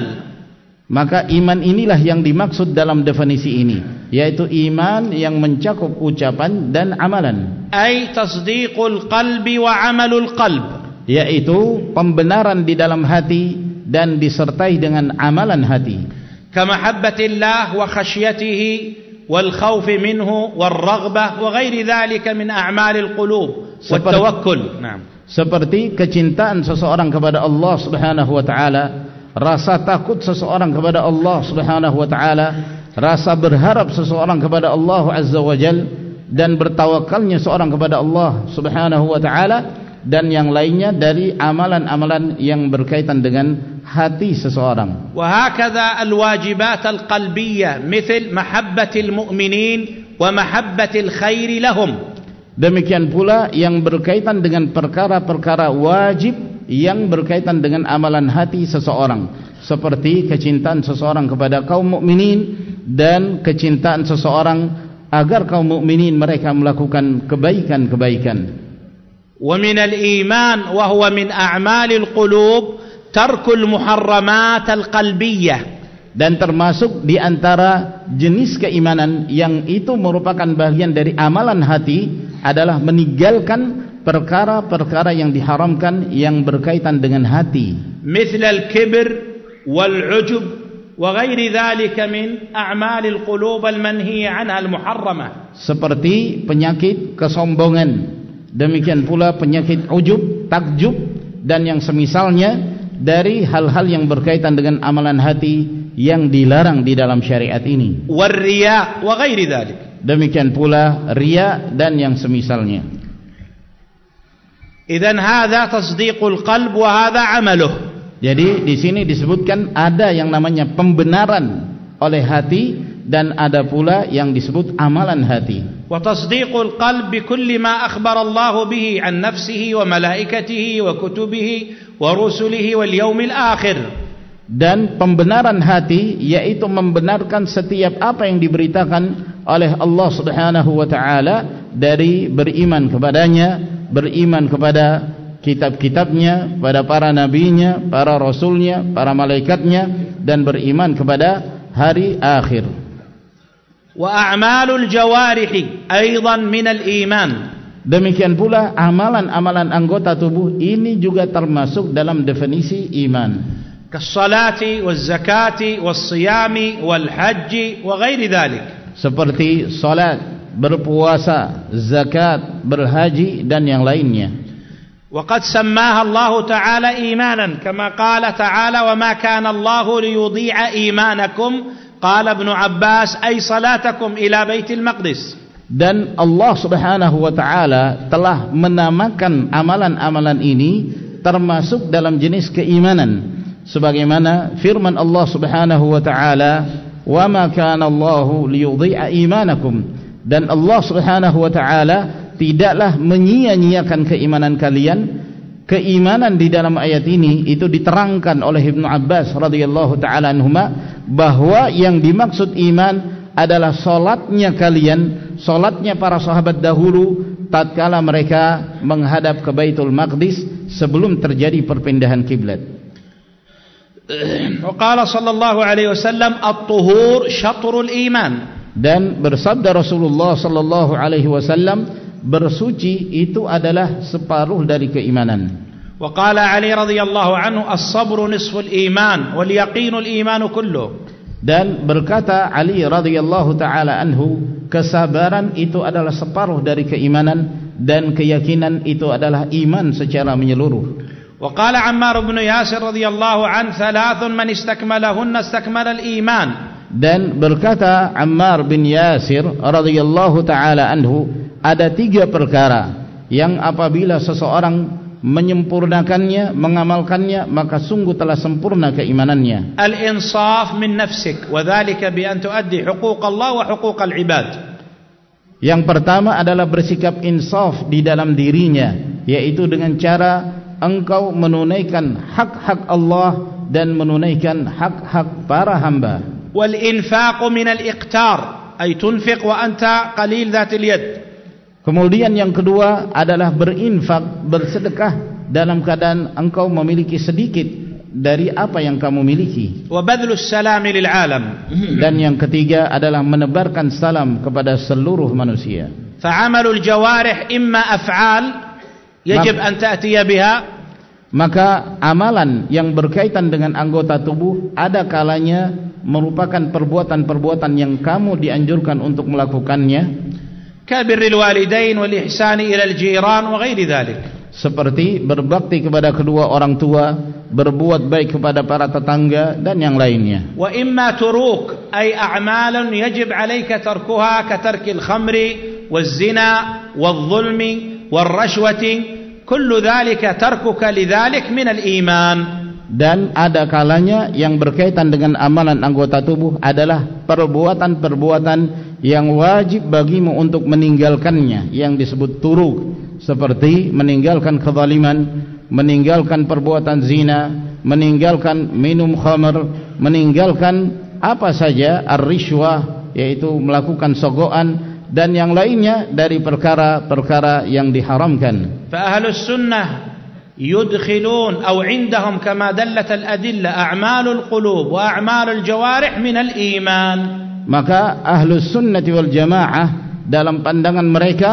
Maka iman inilah yang dimaksud dalam definisi ini yaitu iman yang mencakup ucapan dan amalan. Ay tasdiqul qalbi wa amalul qalb. Yaitu pembenaran di dalam hati dan disertai dengan amalan hati. Kamahabbatillah wa khasyyatihi wal khauf minhu wal raghbah wa ghairi dhalika min a'malil qulub wat tawakkul. Na'am. seperti kecintaan seseorang kepada Allah Subhanahu wa taala rasa takut seseorang kepada Allah Subhanahu wa taala rasa berharap seseorang kepada Allah azza wa jalla dan bertawakalnya seorang kepada Allah Subhanahu wa taala dan yang lainnya dari amalan-amalan yang berkaitan dengan hati seseorang. وهكذا الواجبات القلبية مثل محبة المؤمنين ومحبة الخير لهم. Demikian pula yang berkaitan dengan perkara-perkara wajib yang berkaitan dengan amalan hati seseorang seperti kecintaan seseorang kepada kaum mukminin dan kecintaan seseorang agar kaum mukminin mereka melakukan kebaikan-kebaikan. ومن الإيمان وهو من أعمال القلوب tarkul muharramat al-qalbiyah. Dan termasuk di antara jenis keimanan yang itu merupakan bagian dari amalan hati adalah meninggalkan perkara-perkara yang diharamkan yang berkaitan dengan hati. Misal al-kibr wal-ujub wa ghairi dhalika min a'mal al-qulub al-manhiyah 'anha al-muharramah seperti penyakit kesombongan. Demikian pula penyakit ujub takjub. Dan yang semisalnya dari hal-hal yang berkaitan dengan amalan hati yang dilarang di dalam syariat ini. Warriya wa ghairi dhalik. Demikian pula riya dan yang semisalnya. Idzan hadza tasdiqul qalb wa hadza 'amaluh. Jadi di sini disebutkan ada yang namanya pembenaran oleh hati dan ada pula yang disebut amalan hati. Wa tasdiqul qalb bi kulli ma akhbara Allah bihi 'an nafsihi wa malaikatihi wa kutubihi wa rusulihi wal yawmil akhir dan pembenaran hati yaitu membenarkan setiap apa yang diberitakan oleh Allah Subhanahu wa taala dari beriman kepadanya, beriman kepada kitab-kitabnya, pada para nabinya, para rasulnya, para malaikatnya dan beriman kepada hari akhir. Wa a'malul jawarih aidan min al-iman. Demikian pula amalan-amalan anggota tubuh ini juga termasuk dalam definisi iman. كالصلاة والزكاة والصيام والحج وغير ذلك seperti salat berpuasa zakat berhaji dan yang lainnya وقد سماها الله تعالى إيمانا كما قال تعالى وما كان الله ليضيع إيمانكم قال ابن عباس أي صلاتكم إلى بيت المقدس dan Allah subhanahu wa ta'ala telah menamakan amalan-amalan ini termasuk dalam jenis keimanan. Sebagaimana firman Allah Subhanahu wa taala wa ma kana Allahu liyudhi'a imanakum. Dan Allah Subhanahu wa taala tidaklah menyia-nyiakan keimanan kalian. Keimanan di dalam ayat ini itu diterangkan oleh Ibnu Abbas radhiyallahu taala anhuma bahwa yang dimaksud iman adalah solatnya kalian, solatnya para sahabat dahulu, tatkala mereka menghadap ke baitul Maqdis sebelum terjadi perpindahan kiblat. Qala sallallahu alaihi wasallam at-tuhur syatrul iman. Dan bersabda Rasulullah sallallahu alaihi wasallam bersuci itu adalah separuh dari keimanan. Wa qala Ali radhiyallahu anhu as-sabru nisful iman wal yaqinul iman kulluh dan berkata Ali radhiyallahu taala anhu kesabaran itu adalah separuh dari keimanan dan keyakinan itu adalah iman secara menyeluruh وقال عمار بن ياسر رضي الله عنه ثلاث من استكملهن استكمل الإيمان dan berkata Ammar bin Yasir radhiyallahu taala anhu ada tiga perkara yang apabila seseorang menyempurnakannya mengamalkannya maka sungguh telah sempurna keimanannya al-insaf min nafsik wa dhalika bi an tuaddi huquq Allah wa huquq al-ibad yang pertama adalah bersikap insaf di dalam dirinya yaitu dengan cara engkau menunaikan hak-hak Allah dan menunaikan hak-hak para hamba. Wal infaq min al iqtar ay tunfiq wa anta qalil dhat al yad. Kemudian yang kedua adalah berinfak, bersedekah dalam keadaan engkau memiliki sedikit dari apa yang kamu miliki. Wa badlu salam lil alam. Dan yang ketiga adalah menebarkan salam kepada seluruh manusia. Fa amalul jawarih imma af'al yajib an ta'tiya biha maka amalan yang berkaitan dengan anggota tubuh ada kalanya merupakan perbuatan-perbuatan yang kamu dianjurkan untuk melakukannya كبر الوالدين والإحسان إلى الجيران وغير ذلك seperti berbakti kepada kedua orang tua berbuat baik kepada para tetangga dan yang lainnya وإما تروك أي أعمال يجب عليك تركها كترك الخمر والزنا والظلم والرشوة كل ذلك تركك لذلك من الإيمان dan ada kalanya yang berkaitan dengan amalan anggota tubuh adalah perbuatan-perbuatan yang wajib bagimu untuk meninggalkannya yang disebut turuk seperti meninggalkan kezaliman meninggalkan perbuatan zina meninggalkan minum khamr meninggalkan apa saja ar-rishwah yaitu melakukan sogokan dan yang lainnya dari perkara-perkara yang diharamkan fa ahlus sunnah يدخلون أو عندهم كما دلت الأدلة أعمال القلوب وأعمال الجوارح من الإيمان maka ahlus sunnati wal jamaah dalam pandangan mereka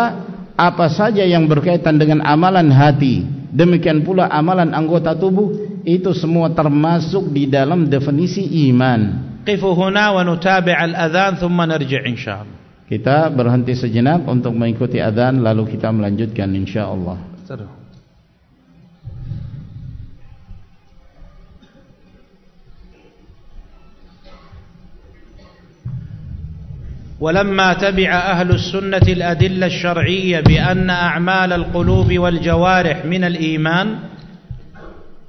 apa saja yang berkaitan dengan amalan hati demikian pula amalan anggota tubuh itu semua termasuk di dalam definisi iman. Qifu huna wa nutabi' al adhan thumma narji' insyaallah. Kita berhenti sejenak untuk mengikuti adzan, lalu kita melanjutkan insyaAllah. Assalamualaikum ولما تبع أهل السنة الأدلة الشرعية بأن أعمال القلوب والجوارح من الإيمان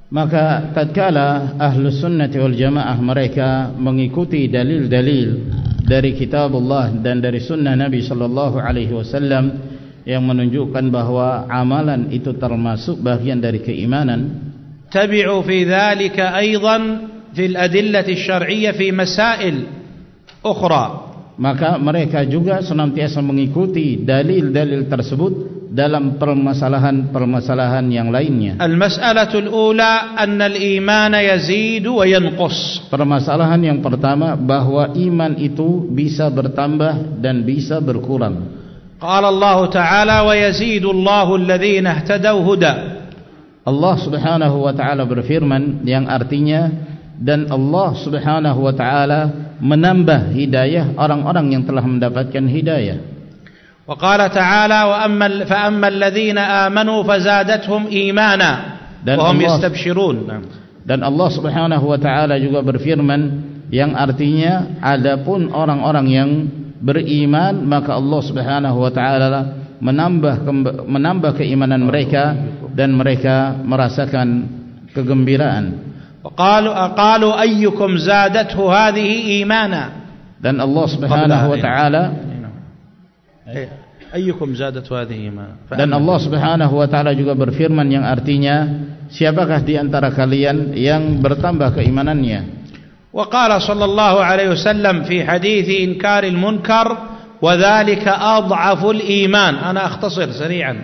maka tatkala ahlu sunnah wal jamaah mereka mengikuti dalil-dalil dari kitab Allah dan dari sunnah Nabi sallallahu alaihi wasallam yang menunjukkan bahawa amalan itu termasuk bagian dari keimanan tabi'u fi dhalika aidan fi al-adillah asy-syar'iyyah fi masail ukhra maka mereka juga senantiasa mengikuti dalil-dalil tersebut dalam permasalahan-permasalahan yang lainnya. Al-mas'alatul ula anna al-iman yazidu wa yanqus. Permasalahan yang pertama bahwa iman itu bisa bertambah dan bisa berkurang. Qala Allah Ta'ala wa yazidu Allahu alladhina ihtadaw huda. Allah Subhanahu wa taala berfirman yang artinya dan Allah Subhanahu wa taala menambah hidayah orang-orang yang telah mendapatkan hidayah. Wa qala ta'ala wa amma fa amma alladhina amanu fazadatuhum imana wa hum yastabshirun. Dan Allah Subhanahu wa taala juga berfirman yang artinya adapun orang-orang yang beriman maka Allah Subhanahu wa taala menambah menambah keimanan mereka dan mereka merasakan kegembiraan. وقالوا قالوا أيكم زادته هذه إيمانا؟ لأن الله سبحانه وتعالى إيه. أيكم زادته هذه إيمانا؟ لأن الله سبحانه وتعالى juga berfirman yang artinya siapakah di antara kalian yang bertambah keimanannya? وقال صلى الله عليه وسلم في حديث إنكار المنكر وذلك أضعف الإيمان. أنا أختصر سريعا.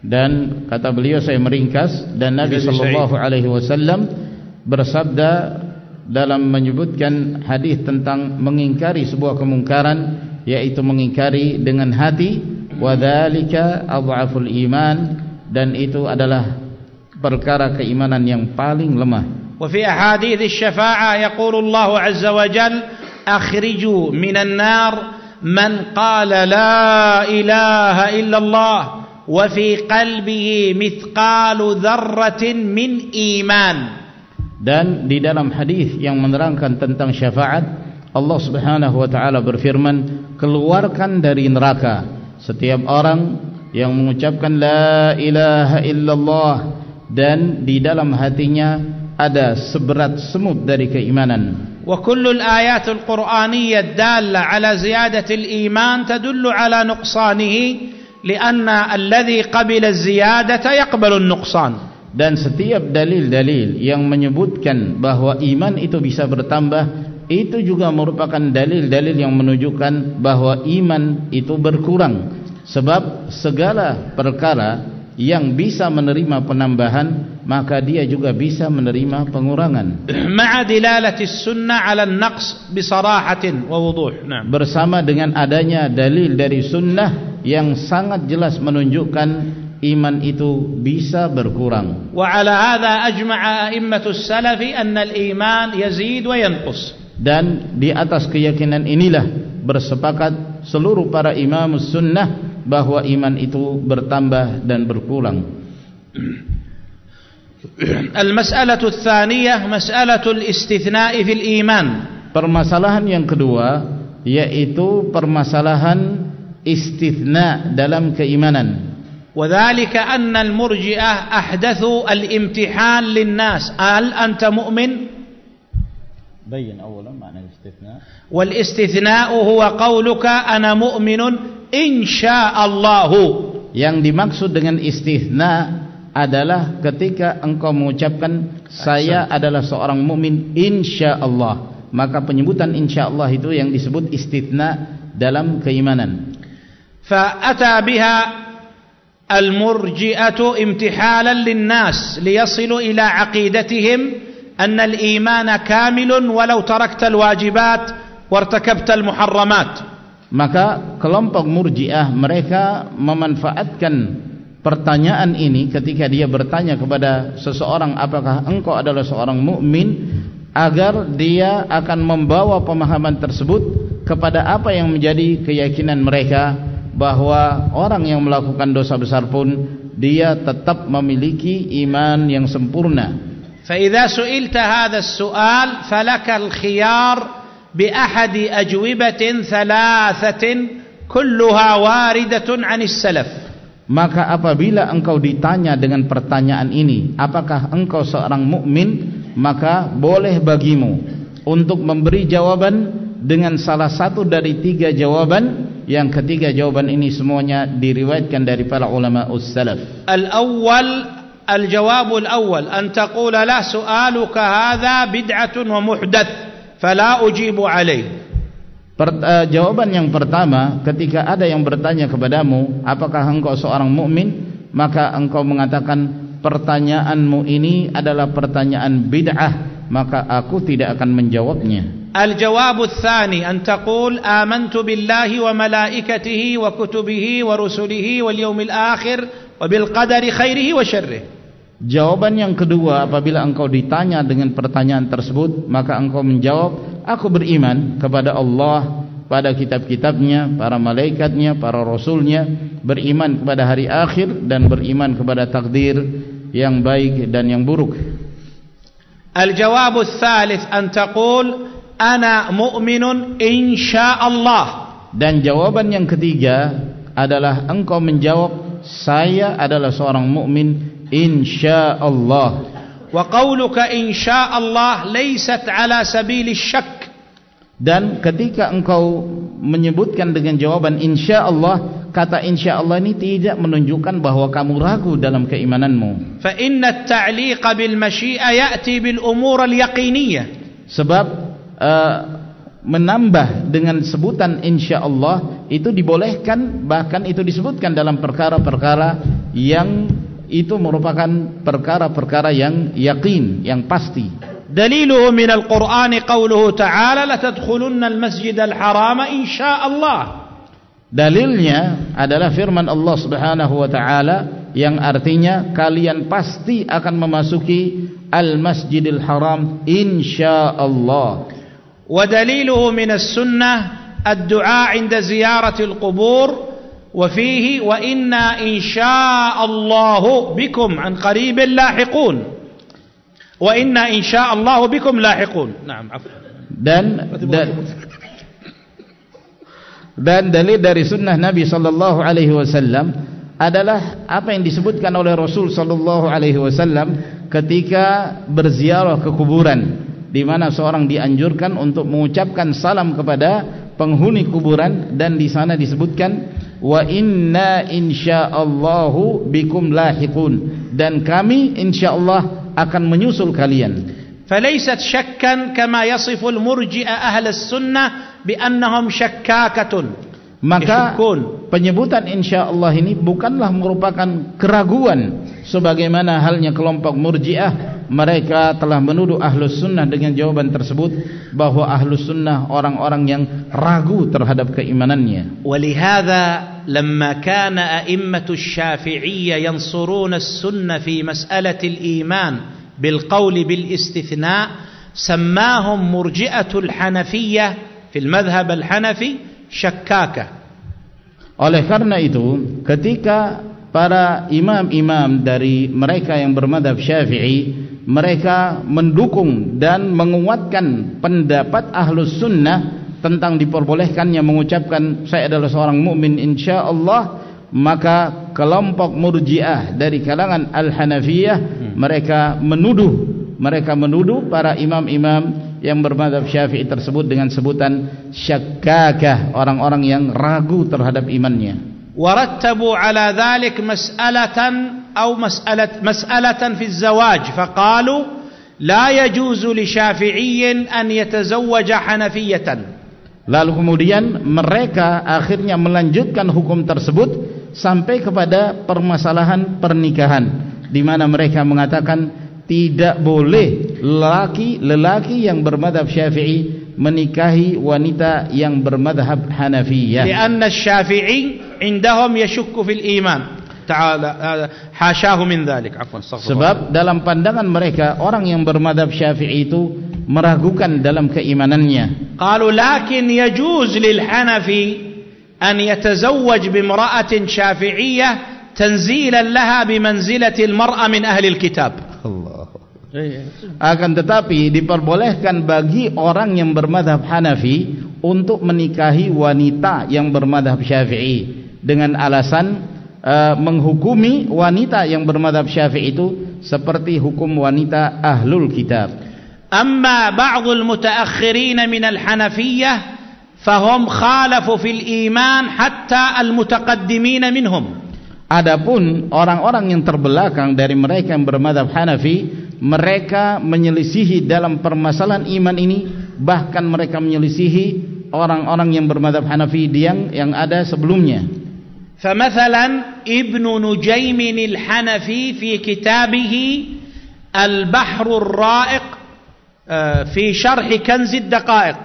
Dan kata beliau saya meringkas. Dan Nabi Sallallahu Alaihi Wasallam bersabda dalam menyebutkan hadis tentang mengingkari sebuah kemungkaran yaitu mengingkari dengan hati wadzalika adhaful iman dan itu adalah perkara keimanan yang paling lemah. Wa fi ahadits asy-syafa'ah yaqulu Allah 'azza wa jalla akhriju minan nar man qala la ilaha illa Allah wa fi qalbihi mithqalu dzarratin min iman dan di dalam hadis yang menerangkan tentang syafaat Allah Subhanahu wa taala berfirman keluarkan dari neraka setiap orang yang mengucapkan la ilaha illallah dan di dalam hatinya ada seberat semut dari keimanan wa kullu al-ayatul qur'aniyyah dalla ala ziyadati al-iman tadullu ala nuqsanihi lianna alladhi qabila az-ziyadata yaqbalu an-nuqsan dan setiap dalil-dalil yang menyebutkan bahawa iman itu bisa bertambah itu juga merupakan dalil-dalil yang menunjukkan bahawa iman itu berkurang. Sebab segala perkara yang bisa menerima penambahan maka dia juga bisa menerima pengurangan. Ma'a dilalati sunnah 'ala an-naqs bi sarahatin wa wuduh. Bersama dengan adanya dalil dari sunnah yang sangat jelas menunjukkan iman itu bisa berkurang. Wa ala hadza ajma'a a'immatus salafi anna al-iman yazid wa yanqus. Dan di atas keyakinan inilah bersepakat seluruh para imam sunnah bahwa iman itu bertambah dan berkurang. Al-mas'alatu ats-tsaniyah mas'alatu al-istithna' fil iman. Permasalahan yang kedua yaitu permasalahan istithna' dalam keimanan. وذلك أن المرجئة أحدثوا الامتحان للناس هل أنت مؤمن؟ بين أولا معنى الاستثناء والاستثناء هو قولك أنا مؤمن إن شاء الله yang dimaksud dengan istithna adalah ketika engkau mengucapkan saya adalah seorang mukmin insyaallah maka penyebutan insyaallah itu yang disebut istithna dalam keimanan fa ata biha al-murji'atu imtihalan lin-nas liyasilu ila aqidatihim anna al-iman kamilun walau tarakta al-wajibat wartakabta al-muharramat maka kelompok murji'ah mereka memanfaatkan pertanyaan ini ketika dia bertanya kepada seseorang apakah engkau adalah seorang mukmin? agar dia akan membawa pemahaman tersebut kepada apa yang menjadi keyakinan mereka bahawa orang yang melakukan dosa besar pun dia tetap memiliki iman yang sempurna. فإذا سئلت هذا السؤال فلك الخيار بأحد أجوبة ثلاثة كلها واردة عن السلف. Maka apabila engkau ditanya dengan pertanyaan ini, apakah engkau seorang mukmin, maka boleh bagimu untuk memberi jawaban dengan salah satu dari tiga jawaban yang ketiga jawaban ini semuanya diriwayatkan dari para ulama us-salaf. Al-awwal al-jawab al-awwal an taqul la su'aluka hadha bid'atun wa muhdath fala ujibu alayh. Per, uh, jawaban yang pertama ketika ada yang bertanya kepadamu apakah engkau seorang mukmin maka engkau mengatakan pertanyaanmu ini adalah pertanyaan bid'ah maka aku tidak akan menjawabnya. الجواب الثاني أن تقول آمنت بالله وملائكته وكتبه ورسله واليوم الآخر وبالقدر خيره وشره Jawaban yang kedua apabila engkau ditanya dengan pertanyaan tersebut maka engkau menjawab aku beriman kepada Allah pada kitab-kitabnya, para malaikatnya, para rasulnya beriman kepada hari akhir dan beriman kepada takdir yang baik dan yang buruk الجواب الثالث أن تقول ana mu'minun insyaallah. Dan jawaban yang ketiga adalah engkau menjawab saya adalah seorang mukmin insyaallah. Wa qauluka insyaallah laysat ala sabili syak. Dan ketika engkau menyebutkan dengan jawaban insyaallah kata insyaallah ini tidak menunjukkan bahwa kamu ragu dalam keimananmu. Fa inna at-ta'liq bil masyi'a ya'ti bil umur al-yaqiniyah sebab uh, menambah dengan sebutan insyaallah itu dibolehkan bahkan itu disebutkan dalam perkara-perkara yang itu merupakan perkara-perkara yang yakin yang pasti. Daliluhu min al-Qur'an qawluhu ta'ala la tadkhulunna al-masjid al-haram insyaallah. Dalilnya adalah firman Allah Subhanahu wa taala yang artinya kalian pasti akan memasuki al-masjidil haram insyaallah ودليله من السنة الدعاء عند زيارة القبور وفيه وإنا إن شاء الله بكم عن قريب لاحقون وإنا إن شاء الله بكم لاحقون نعم عفوا dan dan dan dalil dari sunnah Nabi sallallahu alaihi wasallam adalah apa yang disebutkan oleh Rasul sallallahu alaihi wasallam ketika berziarah ke kuburan di mana seorang dianjurkan untuk mengucapkan salam kepada penghuni kuburan dan di sana disebutkan wa inna insyaallahu bikum lahiqun. Dan kami insyaallah akan menyusul kalian. Falaysat syakkan kama yasifu al-murji'a ahli as-sunnah bi annahum maka penyebutan insyaallah ini bukanlah merupakan keraguan sebagaimana halnya kelompok murjiah. Mereka telah menuduh ahlus sunnah dengan jawaban tersebut bahwa ahlus sunnah orang-orang yang ragu terhadap keimanannya. Walihada lamma kana a'immatu syafi'iyya yansuruna as-sunnah fi mas'alati al-iman bil qawli bil istithna sammahum murji'atul hanafiyyah fil syakkaka oleh karena itu ketika para imam-imam dari mereka yang bermadhab syafi'i mereka mendukung dan menguatkan pendapat ahlus sunnah tentang diperbolehkannya mengucapkan saya adalah seorang mukmin insyaallah maka kelompok murjiah dari kalangan al-hanafiyah hmm. mereka menuduh mereka menuduh para imam-imam yang bermadhab syafi'i tersebut dengan sebutan syakkakah orang-orang yang ragu terhadap imannya ورتبوا على ذلك مسألة أو مسألة, مسألة في الزواج فقالوا لا يجوز لشافعي أن يتزوج حنفية lalu kemudian mereka akhirnya melanjutkan hukum tersebut sampai kepada permasalahan pernikahan di mana mereka mengatakan tidak boleh lelaki lelaki yang bermadhab syafi'i menikahi wanita yang bermadhab hanafiyah karena syafi'i عندهم يشك في الإيمان تعالى حاشاه من ذلك عفوا sebab dalam pandangan mereka orang yang bermadhab syafi'i itu meragukan dalam keimanannya قالوا لكن يجوز للحنفي أن يتزوج بامرأة شافعية تنزيلا لها بمنزلة المرأة من أهل الكتاب الله Akan tetapi diperbolehkan bagi orang yang bermadhab Hanafi untuk menikahi wanita yang bermadhab Syafi'i dengan alasan uh, menghukumi wanita yang bermadhab syafi'i itu seperti hukum wanita ahlul kitab. Amma ba'dul mutaakhirin min al-hanafiyyah fahum khalafu fil iman hatta al-mutaqaddimin minhum. Adapun orang-orang yang terbelakang dari mereka yang bermadhab hanafi mereka menyelisihi dalam permasalahan iman ini bahkan mereka menyelisihi orang-orang yang bermadhab hanafi yang yang ada sebelumnya فمثلا ابن نجيم الحنفي في كتابه البحر الرائق في شرح كنز الدقائق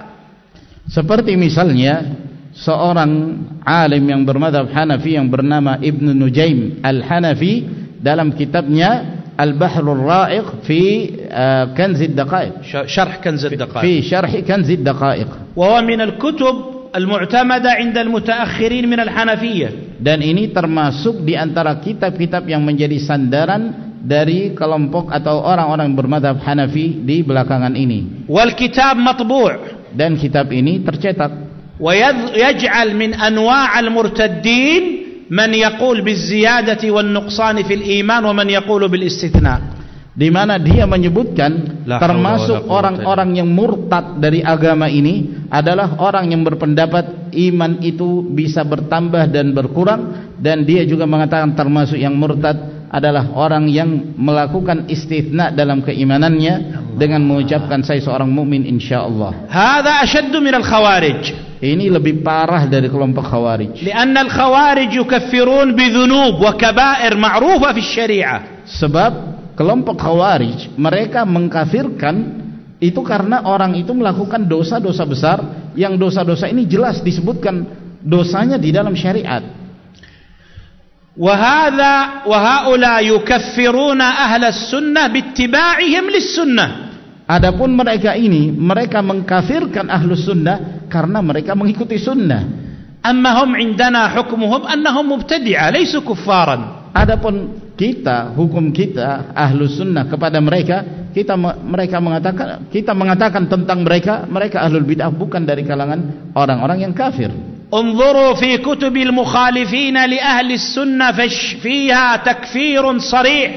seperti misalnya seorang alim yang bermadhab Hanafi yang bernama Ibn Nujaim Al-Hanafi dalam kitabnya Al-Bahrul Ra'iq fi Kanz al-Daqaiq syarh Kanz al-Daqaiq fi syarh Kanz al-Daqaiq wa huwa min al-kutub المعتمدة عند المتأخرين من الحنفية dan ini termasuk di antara kitab-kitab yang menjadi sandaran dari kelompok atau orang-orang bermadhab Hanafi di belakangan ini wal kitab matbu' dan kitab ini tercetak wa yaj'al min anwa' al murtaddin man yaqul biz ziyadati wan nuqsan fil iman wa man yaqulu bil istithna' di mana dia menyebutkan termasuk orang-orang yang murtad dari agama ini adalah orang yang berpendapat iman itu bisa bertambah dan berkurang dan dia juga mengatakan termasuk yang murtad adalah orang yang melakukan istithna dalam keimanannya dengan mengucapkan saya seorang mukmin insyaallah. Hadza ashaddu min al-khawarij. Ini lebih parah dari kelompok khawarij. Karena al-khawarij yukaffirun bi dhunub wa kaba'ir ma'rufa fi syariah. Sebab kelompok khawarij mereka mengkafirkan itu karena orang itu melakukan dosa-dosa besar yang dosa-dosa ini jelas disebutkan dosanya di dalam syariat wahada wahaula yukaffiruna ahla sunnah bittiba'ihim lis-sunnah adapun mereka ini mereka mengkafirkan ahlus sunnah karena mereka mengikuti sunnah amma hum indana hukmuhum annahum mubtadi'a laysu kuffaran adapun kita hukum kita ahlu sunnah kepada mereka kita mereka mengatakan kita mengatakan tentang mereka mereka ahlul bidah bukan dari kalangan orang-orang yang kafir انظروا في كتب المخالفين لأهل السنة فيها تكفير صريح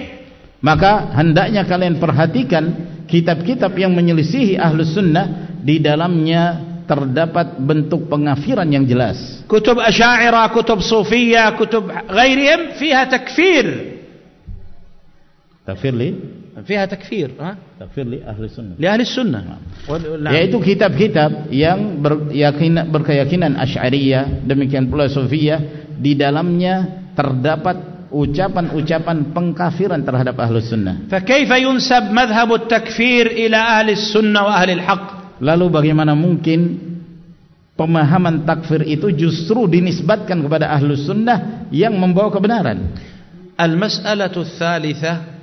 maka hendaknya kalian perhatikan kitab-kitab yang menyelisihi ahlu sunnah di dalamnya terdapat bentuk pengafiran yang jelas kutub asyairah, kutub sufiyah, kutub ghairihim fiha takfir Takfir li? Fiha takfir. Ha? Takfir li ahli sunnah. Li ahli sunnah. Yaitu kitab-kitab yang beryakin, berkeyakinan asyariyah, demikian pula sufiyah, di dalamnya terdapat ucapan-ucapan pengkafiran terhadap ahli sunnah. Fakaifa yunsab madhab takfir ila ahli sunnah wa ahli al-haq? Lalu bagaimana mungkin pemahaman takfir itu justru dinisbatkan kepada ahlus sunnah yang membawa kebenaran? Al-mas'alatu thalitha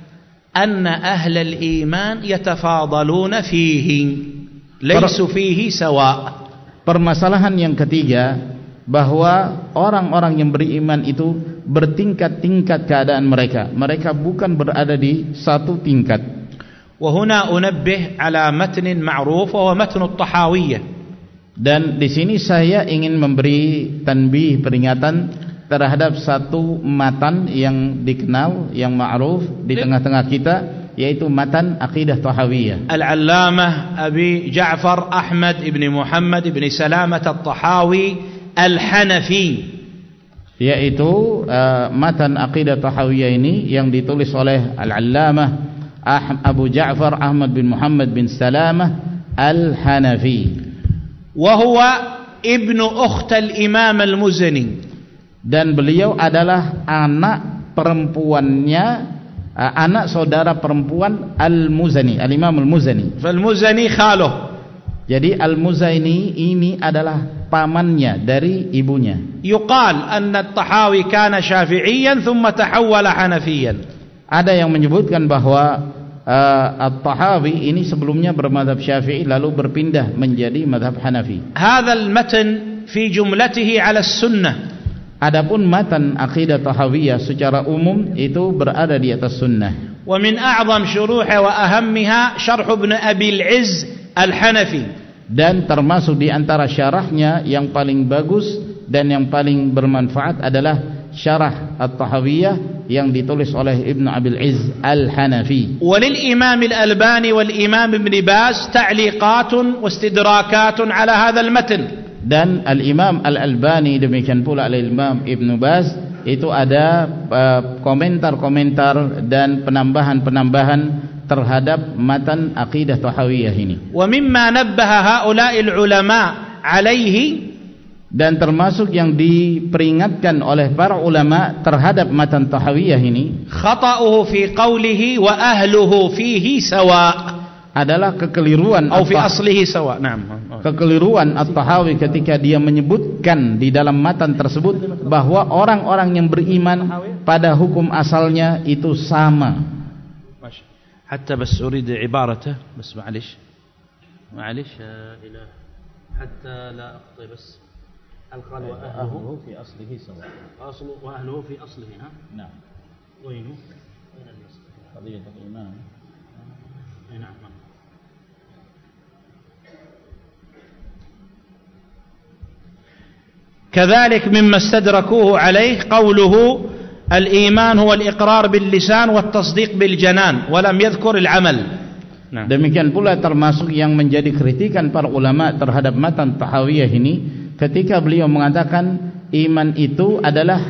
anna ahlal iman yatafadaluna fihi laysu fihi sawa. Permasalahan yang ketiga bahwa orang-orang yang beriman itu bertingkat-tingkat keadaan mereka. Mereka bukan berada di satu tingkat huna unabbih ala matn ma'ruf wa matn at-tahawiyah. Dan di sini saya ingin memberi tanbih peringatan terhadap satu matan yang dikenal yang ma'ruf di tengah-tengah kita yaitu matan aqidah tahawiyah. Al-allamah abi ja'far ahmad ibn muhammad ibn salamah at-tahawi Al-Hanafi. Yaitu uh, matan aqidah tahawiyah ini yang ditulis oleh Al-Allamah Abu Ja'far Ahmad bin Muhammad bin Salamah Al-Hanafi wa huwa ibnu ukht al-Imam al-Muzani dan beliau adalah anak perempuannya uh, anak saudara perempuan Al-Muzani Al-Imam Al-Muzani fal-Muzani khaluh jadi Al-Muzani ini adalah pamannya dari ibunya. Yuqal anna At-Tahawi kana Syafi'iyan thumma tahawwala Hanafiyan. Ada yang menyebutkan bahwa uh, At-Tahawi ini sebelumnya bermadhab Syafi'i lalu berpindah menjadi madhab Hanafi. Hadha al-matan fi jumlatihi 'ala as-sunnah. Adapun matan akidah Tahawiyah secara umum itu berada di atas sunnah. Wa min a'zam wa ahammiha syarh Ibn Abi al-'Izz al-Hanafi dan termasuk di antara syarahnya yang paling bagus dan yang paling bermanfaat adalah syarah At-Tahawiyah yang ditulis oleh Ibn Abil Izz Al-Hanafi. Walil Imam Al-Albani wal Imam Ibn Baz ta'liqatun wa istidrakatun ala hadha al-matn. Dan Al-Imam Al-Albani demikian pula Al-Imam Ibn Baz itu ada uh, komentar-komentar uh, dan penambahan-penambahan terhadap matan akidah tahawiyah ini. Wa mimma nabbaha haula'il ulama alaihi dan termasuk yang diperingatkan oleh para ulama terhadap matan tahawiyah ini khata'uhu fi qawlihi wa ahluhu fihi sawa adalah kekeliruan atau fi aslihi sawa na'am kekeliruan at-tahawi ketika dia menyebutkan di dalam matan tersebut bahwa orang-orang yang beriman pada hukum asalnya itu sama حتى بس أريد عبارته بس معلش معلش إلى حتى لا أخطي بس القال وأهله. في أصله سواء. أصل وأهله في أصله ها؟ نعم. وينه؟ قضية الإمام نعم،, نعم كذلك مما استدركوه عليه قوله الإيمان هو الإقرار باللسان والتصديق بالجنان ولم يذكر العمل. نعم. Demikian pula termasuk yang menjadi kritikan para ulama terhadap matan tahawiyah ini ketika beliau mengatakan iman itu adalah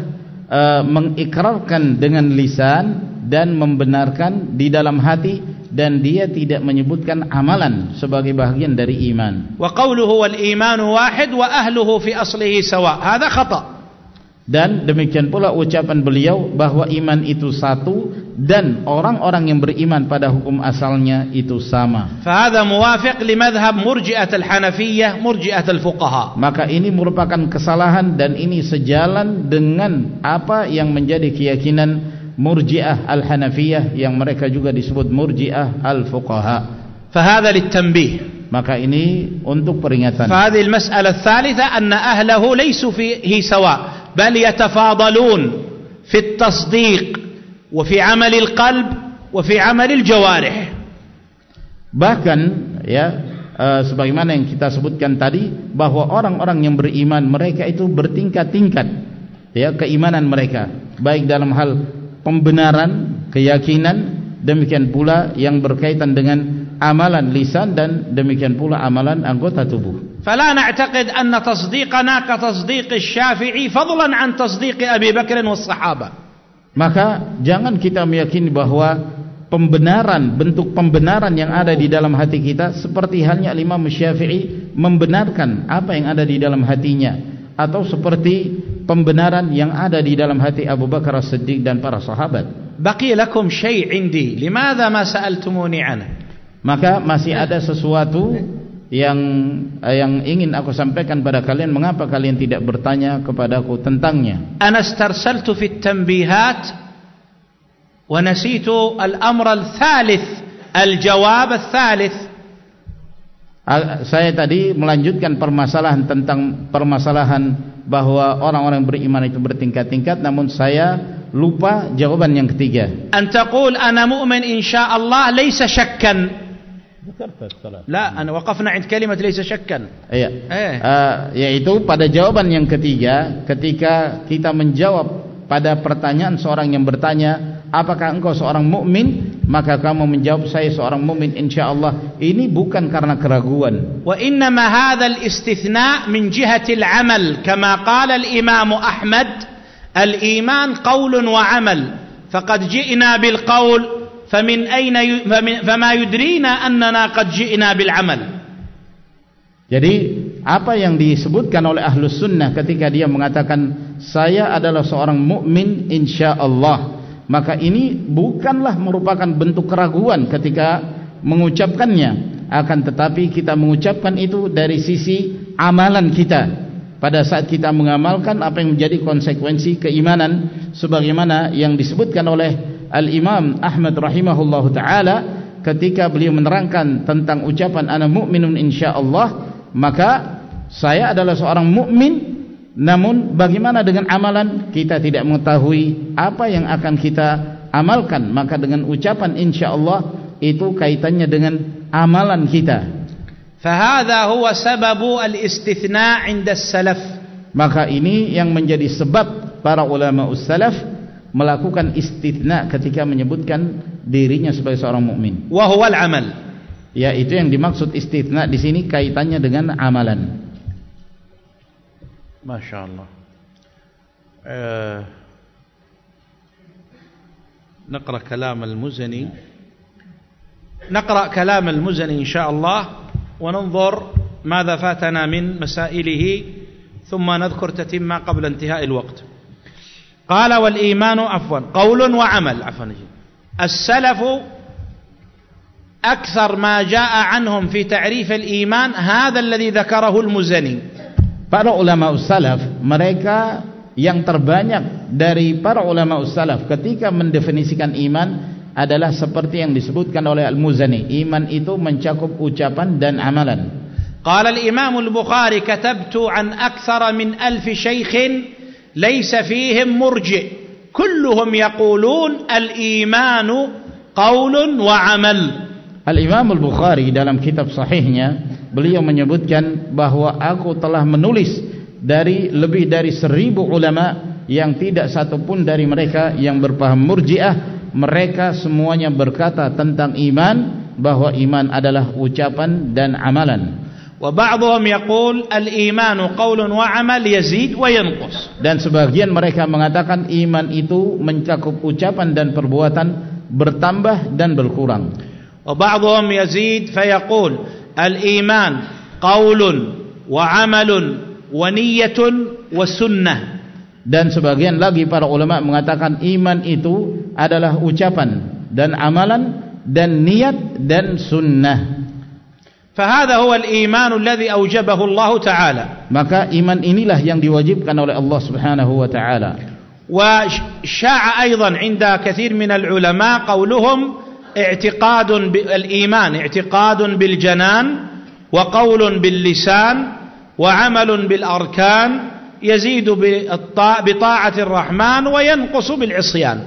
uh, mengikrarkan dengan lisan dan membenarkan di dalam hati dan dia tidak menyebutkan amalan sebagai bahagian dari iman. Wa qawluhu wal iman wahid wa ahluhu fi aslihi sawa. Hadha khata'. Dan demikian pula ucapan beliau bahwa iman itu satu dan orang-orang yang beriman pada hukum asalnya itu sama. Fahada muwafiq li madhab murji'at al-Hanafiyyah murji'at al-fuqaha. Maka ini merupakan kesalahan dan ini sejalan dengan apa yang menjadi keyakinan murji'ah al-Hanafiyyah yang mereka juga disebut murji'ah al-fuqaha. Fahada litanbih. Maka ini untuk peringatan. Fahadi al-mas'alah al-thalitha anna ahlahu laysu fihi sawa' بل يتفاضلون في التصديق وفي عمل القلب وفي عمل الجوارح bahkan ya uh, sebagaimana yang kita sebutkan tadi bahwa orang-orang yang beriman mereka itu bertingkat-tingkat ya keimanan mereka baik dalam hal pembenaran keyakinan demikian pula yang berkaitan dengan amalan lisan dan demikian pula amalan anggota tubuh فلا نعتقد أن تصديقنا كتصديق الشافعي فضلا عن تصديق أبي بكر والصحابة maka jangan kita meyakini bahwa pembenaran bentuk pembenaran yang ada di dalam hati kita seperti halnya Imam Syafi'i membenarkan apa yang ada di dalam hatinya atau seperti pembenaran yang ada di dalam hati Abu Bakar As-Siddiq dan para sahabat baqi lakum syai' indi limadha ma sa'altumuni anhu maka masih ada sesuatu yang eh, yang ingin aku sampaikan pada kalian mengapa kalian tidak bertanya kepadaku tentangnya? Ana starsaltu fi tanbihat wa nasitu al-amr al-thalith al-jawab al-thalith. Saya tadi melanjutkan permasalahan tentang permasalahan bahwa orang-orang beriman itu bertingkat-tingkat namun saya lupa jawaban yang ketiga. An taqul ana mu'min insyaallah laysa syakkan لا أنا وقفنا عند كلمة ليس شكا iya eh. uh, yaitu pada jawaban yang ketiga ketika kita menjawab pada pertanyaan seorang yang bertanya apakah engkau seorang mukmin maka kamu menjawab saya seorang mukmin insyaallah ini bukan karena keraguan wa inna ma hadzal istithna min jihati al-amal kama qala al-imam Ahmad al-iman qaul wa amal faqad ji'na bil qaul فمن أين ي... فما يدرينا أننا قد جئنا بالعمل jadi apa yang disebutkan oleh ahlus sunnah ketika dia mengatakan saya adalah seorang mukmin insyaallah maka ini bukanlah merupakan bentuk keraguan ketika mengucapkannya akan tetapi kita mengucapkan itu dari sisi amalan kita pada saat kita mengamalkan apa yang menjadi konsekuensi keimanan sebagaimana yang disebutkan oleh Al-Imam Ahmad rahimahullahu taala ketika beliau menerangkan tentang ucapan ana mukminun insyaallah maka saya adalah seorang mukmin namun bagaimana dengan amalan kita tidak mengetahui apa yang akan kita amalkan maka dengan ucapan insyaallah itu kaitannya dengan amalan kita فهذا هو سبب الاستثناء عند السلف maka ini yang menjadi sebab para ulama ussalaf melakukan istithna ketika menyebutkan dirinya sebagai seorang mukmin. Wa huwal amal. Ya itu yang dimaksud istithna di sini kaitannya dengan amalan. Masya Allah. Uh, نقرأ كلام المزني نقرأ كلام المزني إن شاء الله وننظر ماذا فاتنا من مسائله ثم نذكر تتمة قبل انتهاء الوقت قال والإيمان عفوا قول وعمل عفوا السلف أكثر ما جاء عنهم في تعريف الإيمان هذا الذي ذكره المزني para ulama salaf mereka yang terbanyak dari para ulama salaf ketika mendefinisikan iman adalah seperti yang disebutkan oleh Al-Muzani iman itu mencakup ucapan dan amalan قال الإمام البخاري كتبت عن أكثر من ألف شيخ ليس فيهم مرجئ كلهم يقولون الإيمان قول وعمل Al-Imam Al-Bukhari dalam kitab sahihnya beliau menyebutkan bahwa aku telah menulis dari lebih dari seribu ulama yang tidak satu pun dari mereka yang berpaham murjiah mereka semuanya berkata tentang iman bahwa iman adalah ucapan dan amalan وبعضهم qaulun wa amal yazid wa yanqus. dan sebagian mereka mengatakan iman itu mencakup ucapan dan perbuatan bertambah dan berkurang. Wabahum yazid fayakul al-iman qaulun wa amalun wa وعمل wa sunnah. dan sebagian lagi para ulama mengatakan iman itu adalah ucapan dan amalan dan niat dan sunnah. فهذا هو الإيمان الذي أوجبه الله تعالى. Maka iman inilah yang diwajibkan oleh Allah Subhanahu wa taala. وشاع أيضا عند كثير من العلماء قولهم اعتقاد بالإيمان اعتقاد بالجنان وقول باللسان وعمل بالأركان يزيد بطاعة الرحمن وينقص بالعصيان.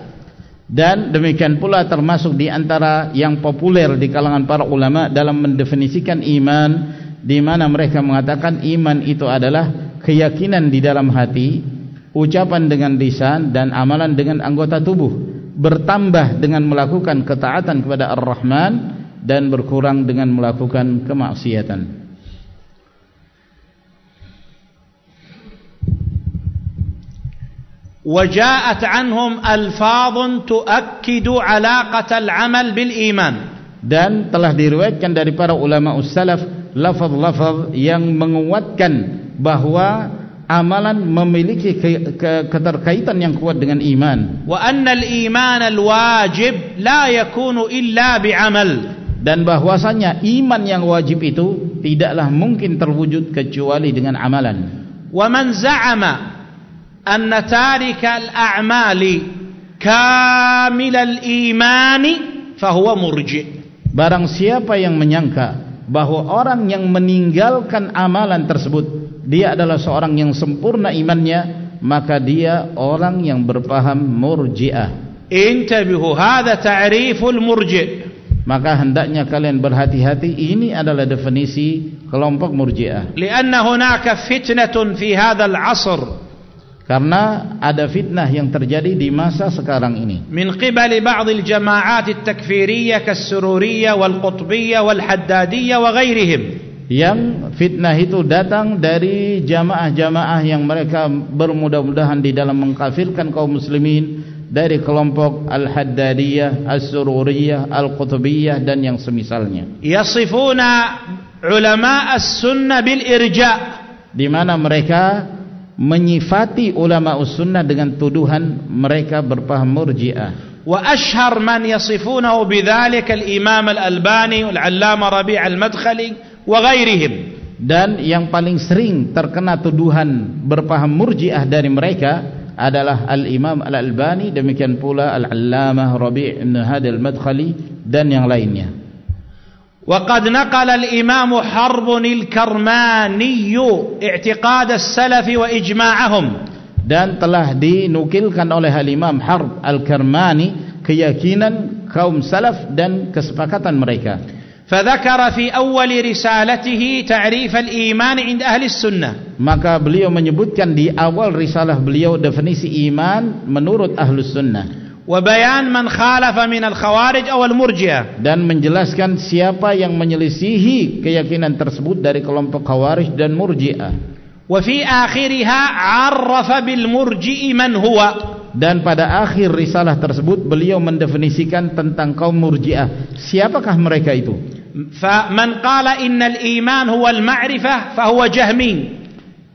Dan demikian pula termasuk di antara yang populer di kalangan para ulama dalam mendefinisikan iman di mana mereka mengatakan iman itu adalah keyakinan di dalam hati ucapan dengan lisan dan amalan dengan anggota tubuh bertambah dengan melakukan ketaatan kepada Ar-Rahman dan berkurang dengan melakukan kemaksiatan وجاءت عنهم ألفاظ تؤكد علاقة العمل بالإيمان dan telah diriwayatkan dari para ulama ussalaf lafaz-lafaz yang menguatkan bahwa amalan memiliki ke, ke, keterkaitan yang kuat dengan iman wa anna al-iman al-wajib la yakunu illa bi'amal dan bahwasanya iman yang wajib itu tidaklah mungkin terwujud kecuali dengan amalan wa man za'ama أن تارك الأعمال كامل الإيمان فهو مرجئ Barang siapa yang menyangka bahwa orang yang meninggalkan amalan tersebut dia adalah seorang yang sempurna imannya maka dia orang yang berpaham murji'ah intabihu hadha ta'riful murji' maka hendaknya kalian berhati-hati ini adalah definisi kelompok murji'ah lianna hunaka fitnatun fi hadzal 'asr karena ada fitnah yang terjadi di masa sekarang ini. Min qibali ba'd al-jama'at at-takfiriyyah kas-sururiyyah wal-qutbiyyah wal-haddadiyyah wa ghairihim yang fitnah itu datang dari jamaah-jamaah yang mereka bermudah-mudahan di dalam mengkafirkan kaum muslimin dari kelompok Al-Haddadiyah, As-Sururiyah, Al-Qutubiyah dan yang semisalnya. Yasifuna ulama as-sunnah bil irja. Di mana mereka menyifati ulama as-sunnah dengan tuduhan mereka berpaham murji'ah. Wa ashhar man yasifunahu bidzalika al-Imam Al-Albani wal-Allama Rabi' Al-Madkhali wa ghairihim dan yang paling sering terkena tuduhan berpaham murjiah dari mereka adalah al-Imam Al-Albani demikian pula Al-Allamah Rabi' Hadi Al-Madkhali dan yang lainnya وقد نقل الإمام حرب الكرماني اعتقاد السلف وإجماعهم dan telah dinukilkan oleh Al-Imam Harb Al-Karmani keyakinan kaum salaf dan kesepakatan mereka فذكر في أول رسالته تعريف الإيمان عند أهل السنة maka beliau menyebutkan di awal risalah beliau definisi iman menurut ahlus sunnah وبيان من خالف من khawarij awal المرجئة. dan menjelaskan siapa yang menyelisihi keyakinan tersebut dari kelompok khawarij dan murji'ah. وفي آخرها bil murji'i man huwa dan pada akhir risalah tersebut beliau mendefinisikan tentang kaum murji'ah. siapakah mereka itu? Fa man فمن قال iman الإيمان هو المعرفة فهو جهمين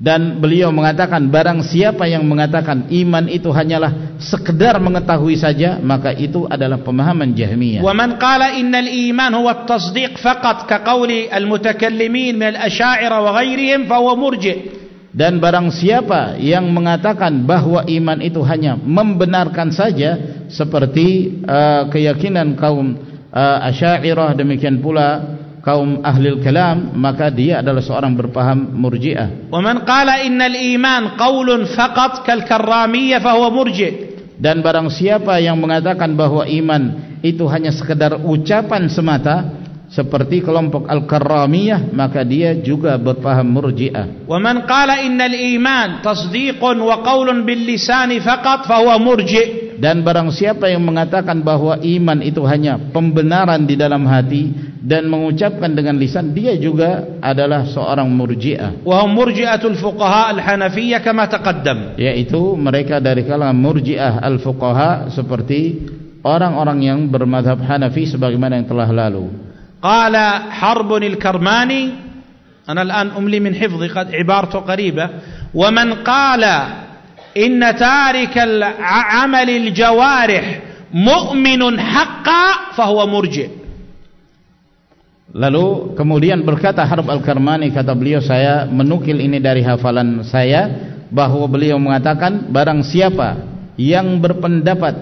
dan beliau mengatakan barang siapa yang mengatakan iman itu hanyalah sekedar mengetahui saja maka itu adalah pemahaman Jahmiyah. Wa man qala innal iman huwa at-tasdiq faqat ka qawli al-mutakallimin min al-asy'ariyah wa ghairihim fa huwa murji'. Dan barang siapa yang mengatakan bahwa iman itu hanya membenarkan saja seperti uh, keyakinan kaum uh, Asy'ariyah demikian pula kaum ahli kalam maka dia adalah seorang berpaham murji'ah. Wa man qala innal iman qaulun faqat kal karramiyyah fa huwa murji'. Dan barang siapa yang mengatakan bahwa iman itu hanya sekedar ucapan semata seperti kelompok al-karramiyah maka dia juga berpaham murji'ah. Wa man qala innal iman tasdiqun wa qaulun bil lisan faqat fa huwa murji'. Dan barang siapa yang mengatakan bahwa iman itu hanya pembenaran di dalam hati dan mengucapkan dengan lisan dia juga adalah seorang murji'ah. Wa hum murji'atul fuqaha al-hanafiyyah kama taqaddam. Yaitu mereka dari kalangan murji'ah al-fuqaha seperti orang-orang yang bermadhab Hanafi sebagaimana yang telah lalu. Qala harbun al-karmani ana al-an umli min hifdhi qad ibaratu qariba. Wa man qala إن تارك العمل الجوارح مؤمن حقا فهو مرجئ Lalu kemudian berkata Harb Al-Karmani kata beliau saya menukil ini dari hafalan saya bahwa beliau mengatakan barang siapa yang berpendapat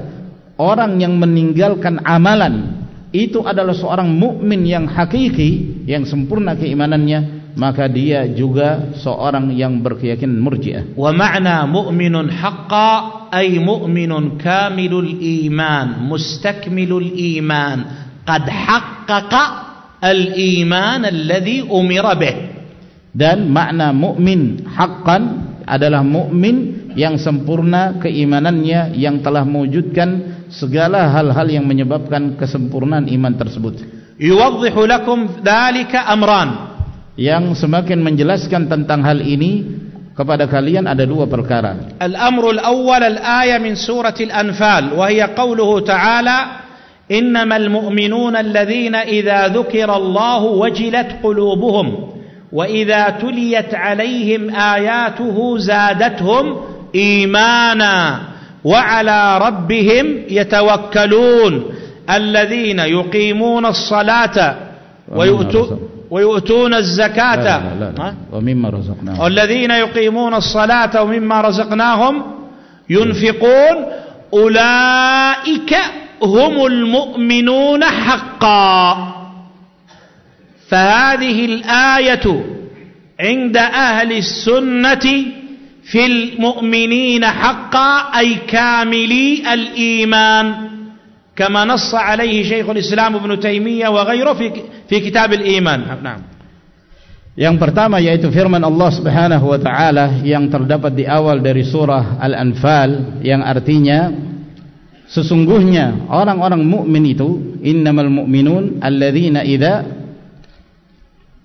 orang yang meninggalkan amalan itu adalah seorang mukmin yang hakiki yang sempurna keimanannya maka dia juga seorang yang berkeyakinan murjiah. Wa ma'na mu'minun haqqa ay mu'minun kamilul iman, mustakmilul iman, qad haqqaqa al-iman alladhi umira bih. Dan makna mukmin haqqan adalah mukmin yang sempurna keimanannya yang telah mewujudkan segala hal-hal yang menyebabkan kesempurnaan iman tersebut. Yuwaddihu lakum dhalika amran yang semakin menjelaskan tentang hal ini kepada kalian ada dua perkara. Al-amru al-awwal al-ayah min surah Al-Anfal wa hiya qawluhu ta'ala innamal mu'minuna alladhina idza dhukira Allah wajilat qulubuhum wa idza tuliyat 'alayhim ayatuhu zadatuhum imana wa 'ala rabbihim yatawakkalun alladhina yuqimuna as-salata wa yu'tuna ويؤتون الزكاة. لا لا لا. ومما رزقناهم. والذين يقيمون الصلاة ومما رزقناهم ينفقون أولئك هم المؤمنون حقا. فهذه الآية عند أهل السنة في المؤمنين حقا أي كاملي الإيمان. كما نص عليه شيخ الإسلام ابن تيمية وغيره في في كتاب الإيمان نعم Yang pertama yaitu firman Allah Subhanahu wa taala yang terdapat di awal dari surah Al-Anfal yang artinya sesungguhnya orang-orang mukmin itu innamal mu'minun alladzina idza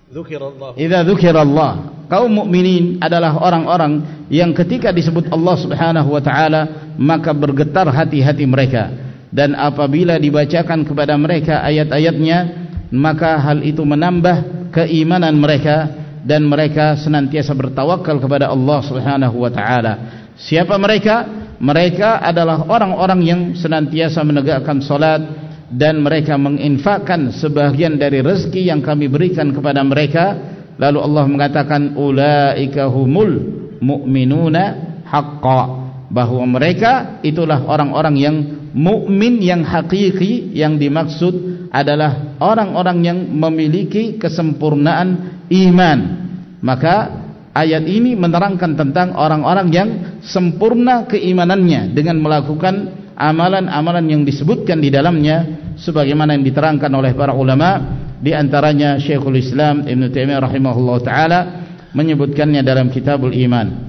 dzukirallah idza dzukirallah kaum mukminin adalah orang-orang yang ketika disebut Allah Subhanahu wa taala maka bergetar hati-hati mereka dan apabila dibacakan kepada mereka ayat-ayatnya maka hal itu menambah keimanan mereka dan mereka senantiasa bertawakal kepada Allah Subhanahu wa taala. Siapa mereka? Mereka adalah orang-orang yang senantiasa menegakkan salat dan mereka menginfakkan sebahagian dari rezeki yang kami berikan kepada mereka. Lalu Allah mengatakan ulaika humul mu'minuna haqqan bahwa mereka itulah orang-orang yang mukmin yang hakiki yang dimaksud adalah orang-orang yang memiliki kesempurnaan iman. Maka ayat ini menerangkan tentang orang-orang yang sempurna keimanannya dengan melakukan amalan-amalan yang disebutkan di dalamnya sebagaimana yang diterangkan oleh para ulama di antaranya Syekhul Islam Ibn Taimiyah rahimahullah taala menyebutkannya dalam Kitabul Iman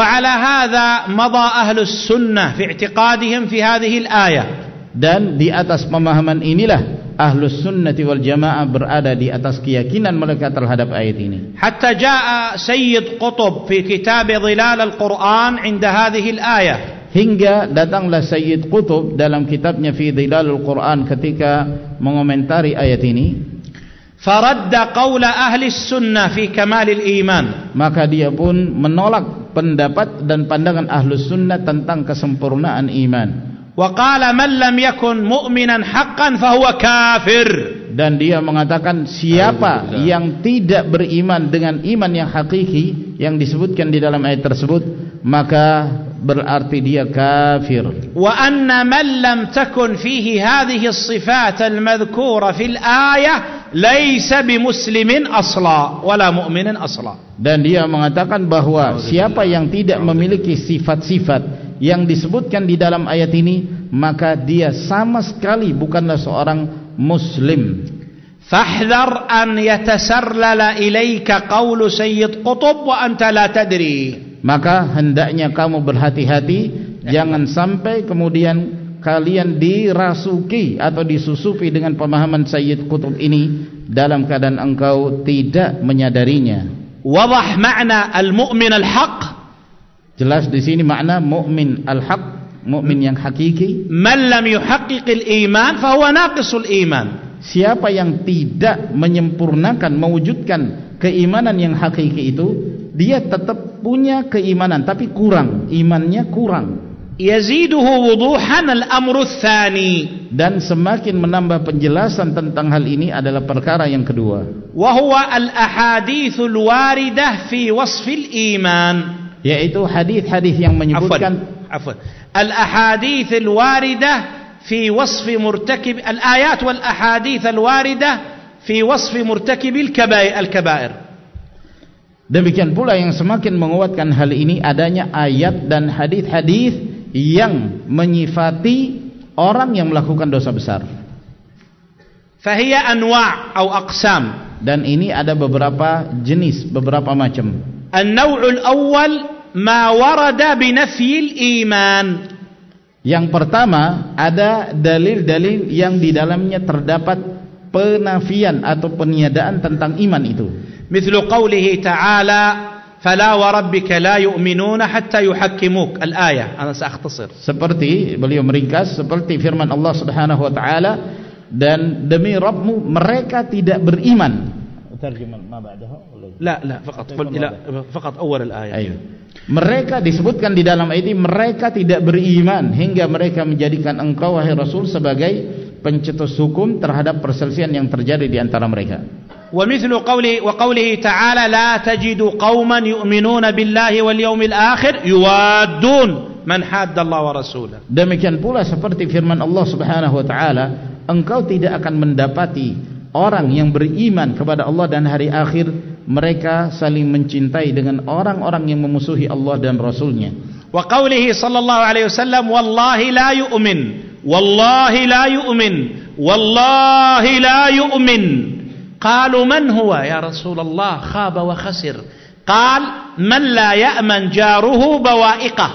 ala hadha madha ahlus sunnah fi i'tiqadihim fi hadhihi al-ayah dan di atas pemahaman inilah ahlus sunnati wal jamaah berada di atas keyakinan mereka terhadap ayat ini. Hatta jaa Sayyid Qutb fi kitab Dhilal al-Quran inda hadhihi al-ayah. Hingga datanglah Sayyid Qutb dalam kitabnya fi Dhilal al-Quran ketika mengomentari ayat ini. Faradda qawla ahli sunnah fi kamalil iman. Maka dia pun menolak pendapat dan pandangan ahli sunnah tentang kesempurnaan iman. Wa qala man lam yakun mu'minan haqqan fahuwa kafir. Dan dia mengatakan siapa yang tidak beriman dengan iman yang hakiki yang disebutkan di dalam ayat tersebut maka berarti dia kafir. Wa anna man lam takun fihi hadhihi as-sifat al-madhkura fil ayah laysa bimuslimin asla wala mu'minin asla. Dan dia mengatakan bahwa siapa yang tidak memiliki sifat-sifat yang disebutkan di dalam ayat ini maka dia sama sekali bukanlah seorang muslim. Fahdhar an yatasarlala ilayka qawlu sayyid qutb wa anta la tadri. Maka hendaknya kamu berhati-hati jangan sampai kemudian kalian dirasuki atau disusupi dengan pemahaman sayyid qutb ini dalam keadaan engkau tidak menyadarinya wadah makna al-mu'min al-haq Jelas di sini makna mukmin al-haq, mukmin yang hakiki. Man lam yuhaqqiqil iman fa huwa naqisul iman. Siapa yang tidak menyempurnakan mewujudkan keimanan yang hakiki itu, dia tetap punya keimanan tapi kurang, imannya kurang. Yaziduhu wuduhan al-amru tsani dan semakin menambah penjelasan tentang hal ini adalah perkara yang kedua. Wa huwa al-ahaditsul waridah fi wasfil iman. Yaitu hadis-hadis yang menyebutkan afwan al-ahadits al-waridah fi wasf murtakib al-ayat wal ahadits al-waridah fi wasf murtakib al-kaba'ir. Demikian pula yang semakin menguatkan hal ini adanya ayat dan hadis-hadis yang menyifati orang yang melakukan dosa besar. Fahiya anwa' au aqsam dan ini ada beberapa jenis, beberapa macam. An-naw'ul awwal ma warada bi nafyil iman. Yang pertama ada dalil-dalil yang di dalamnya terdapat penafian atau peniadaan tentang iman itu. Mithlu qawlihi ta'ala فلا وربك لا يؤمنون حتى يحكموك الآية أنا سأختصر. Seperti beliau meringkas seperti firman Allah Subhanahu wa taala dan demi Rabbmu mereka tidak beriman ترجم ما بعدها لا لا فقط قل الى فقط اول الايه ايوه mereka disebutkan di dalam ayat ini mereka tidak beriman hingga mereka menjadikan engkau wahai rasul sebagai pencetus hukum terhadap perselisihan yang terjadi di antara mereka ومثل قوله وقوله تعالى لا تجد قوما يؤمنون بالله واليوم الاخر يوادون من حاد الله ورسوله demikian pula seperti firman Allah Subhanahu wa taala engkau tidak akan mendapati orang yang beriman kepada Allah dan hari akhir mereka saling mencintai dengan orang-orang yang memusuhi Allah dan Rasulnya. Wa qawlihi sallallahu alaihi wasallam wallahi la yu'min wallahi la yu'min wallahi la yu'min qalu man huwa ya Rasulullah khaba wa khasir. Qal man la ya'man jaruhu bawa'iqah.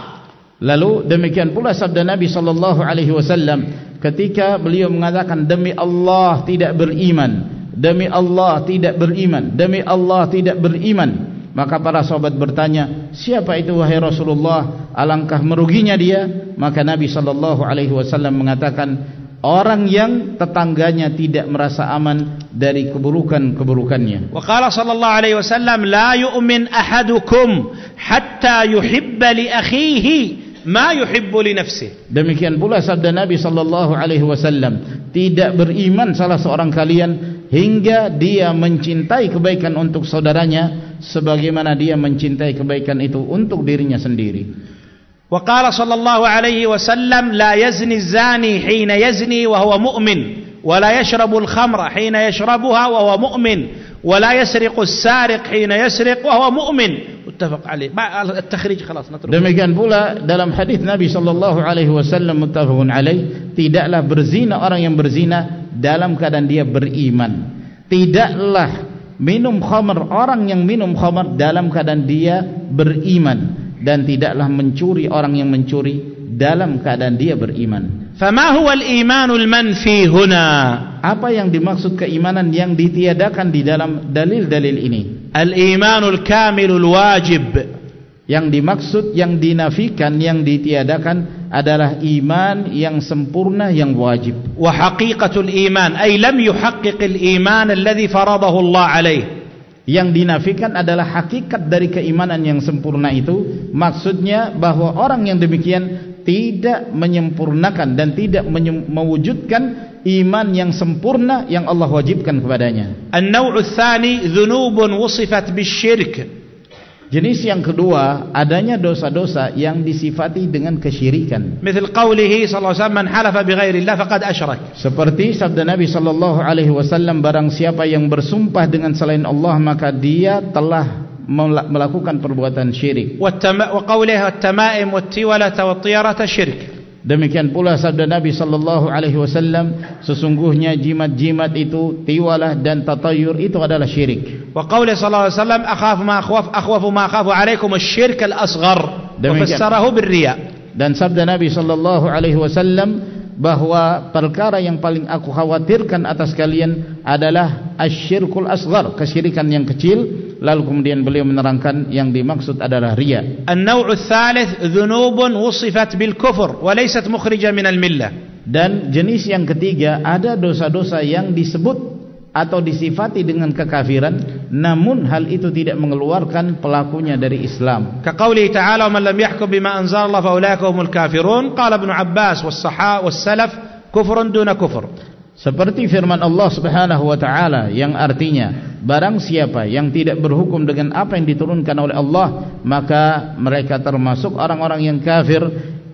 Lalu demikian pula sabda Nabi sallallahu alaihi wasallam ketika beliau mengatakan demi Allah tidak beriman demi Allah tidak beriman demi Allah tidak beriman maka para sahabat bertanya siapa itu wahai Rasulullah? Alangkah meruginya dia? Maka Nabi sallallahu alaihi wasallam mengatakan orang yang tetangganya tidak merasa aman dari keburukan-keburukannya wa qala sallallahu alaihi wasallam la yu'min ahadukum hatta yuhibba li akhihi ma yuhibbu li nafsihi demikian pula sabda Nabi sallallahu alaihi wasallam tidak beriman salah seorang kalian hingga dia mencintai kebaikan untuk saudaranya sebagaimana dia mencintai kebaikan itu untuk dirinya sendiri. La yazni zani hina yazni wa huwa mu'min wa la yashrabu al-khamra hina yashrabuha wa huwa mu'min wa la yasriqu as-sariq hina yasriq wa huwa mu'min. Muttafaq alaih. At-takhrij khalas natruk. Demikian pula dalam hadis Nabi sallallahu alaihi wasallam muttafaqun alaih tidaklah berzina orang yang berzina dalam keadaan dia beriman tidaklah minum khamr orang yang minum khamr dalam keadaan dia beriman dan tidaklah mencuri orang yang mencuri dalam keadaan dia beriman. Fama huwa al-imanul manfi huna? Apa yang dimaksud keimanan yang ditiadakan di dalam dalil-dalil ini? Al-imanul kamilul wajib. Yang dimaksud yang dinafikan yang ditiadakan adalah iman yang sempurna yang wajib. Wa haqiqatul iman. Ay lam yuhaqqiq al iman alladhi faradahu Allah alaih yang dinafikan adalah hakikat dari keimanan yang sempurna itu. Maksudnya bahwa orang yang demikian tidak menyempurnakan dan tidak mewujudkan iman yang sempurna yang Allah wajibkan kepadanya. An-naw'u tsani dhunubun wusifat bisyirk Jenis yang kedua adanya dosa-dosa yang disifati dengan kesyirikan. Misal qawlihi sallallahu alaihi wasallam man halafa bighairi Allah faqad asyrak. Seperti sabda Nabi sallallahu alaihi wasallam barang siapa yang bersumpah dengan selain Allah maka dia telah melakukan perbuatan syirik. Wa qawlihi at-tama'im wat-tiwalata wat-tiyarata syirk. Demikian pula sabda Nabi sallallahu alaihi wasallam sesungguhnya jimat-jimat itu tiwalah dan tatayur itu adalah syirik. Wa qawli sallallahu alaihi wasallam akhafu ma akhwaf akhwafu ma akhafu alaikum asy-syirk al-asghar. Fassarahu bir-riya. Dan sabda Nabi sallallahu alaihi wasallam bahwa perkara yang paling aku khawatirkan atas kalian adalah asy-syirkul asghar, kesyirikan yang kecil lalu kemudian beliau menerangkan yang dimaksud adalah riya. An-naw'u ats-tsalits dzunubun wusifat bil kufr wa laysat mukhrijah min al-millah. Dan jenis yang ketiga ada dosa-dosa yang disebut atau disifati dengan kekafiran namun hal itu tidak mengeluarkan pelakunya dari Islam. Ka qauli ta'ala man lam yahkum bima anzala fa ulaika humul kafirun qala ibn Abbas was sahaba was salaf kufrun duna kufr. Seperti firman Allah Subhanahu wa taala yang artinya barang siapa yang tidak berhukum dengan apa yang diturunkan oleh Allah maka mereka termasuk orang-orang yang kafir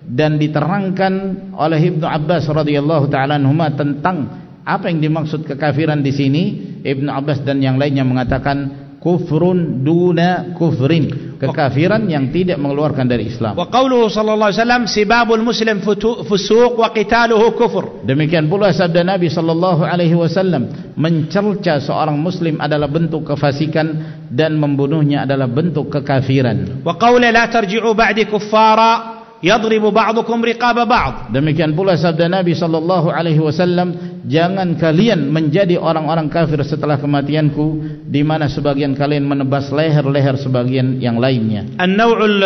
dan diterangkan oleh Ibnu Abbas radhiyallahu taala anhuma tentang apa yang dimaksud kekafiran di sini. Ibnu Abbas dan yang lainnya mengatakan kufrun duna kufrin kekafiran yang tidak mengeluarkan dari Islam. Wa qawluhu sallallahu alaihi wasallam sibabul muslim fusuq wa qitaluhu kufur. Demikian pula sabda Nabi sallallahu alaihi wasallam mencerca seorang muslim adalah bentuk kefasikan dan membunuhnya adalah bentuk kekafiran. Wa qawla la tarji'u ba'di kuffara yadribu ba'dukum riqaba ba'd demikian pula sabda Nabi sallallahu alaihi wasallam jangan kalian menjadi orang-orang kafir setelah kematianku di mana sebagian kalian menebas leher-leher sebagian yang lainnya. an-naw'ul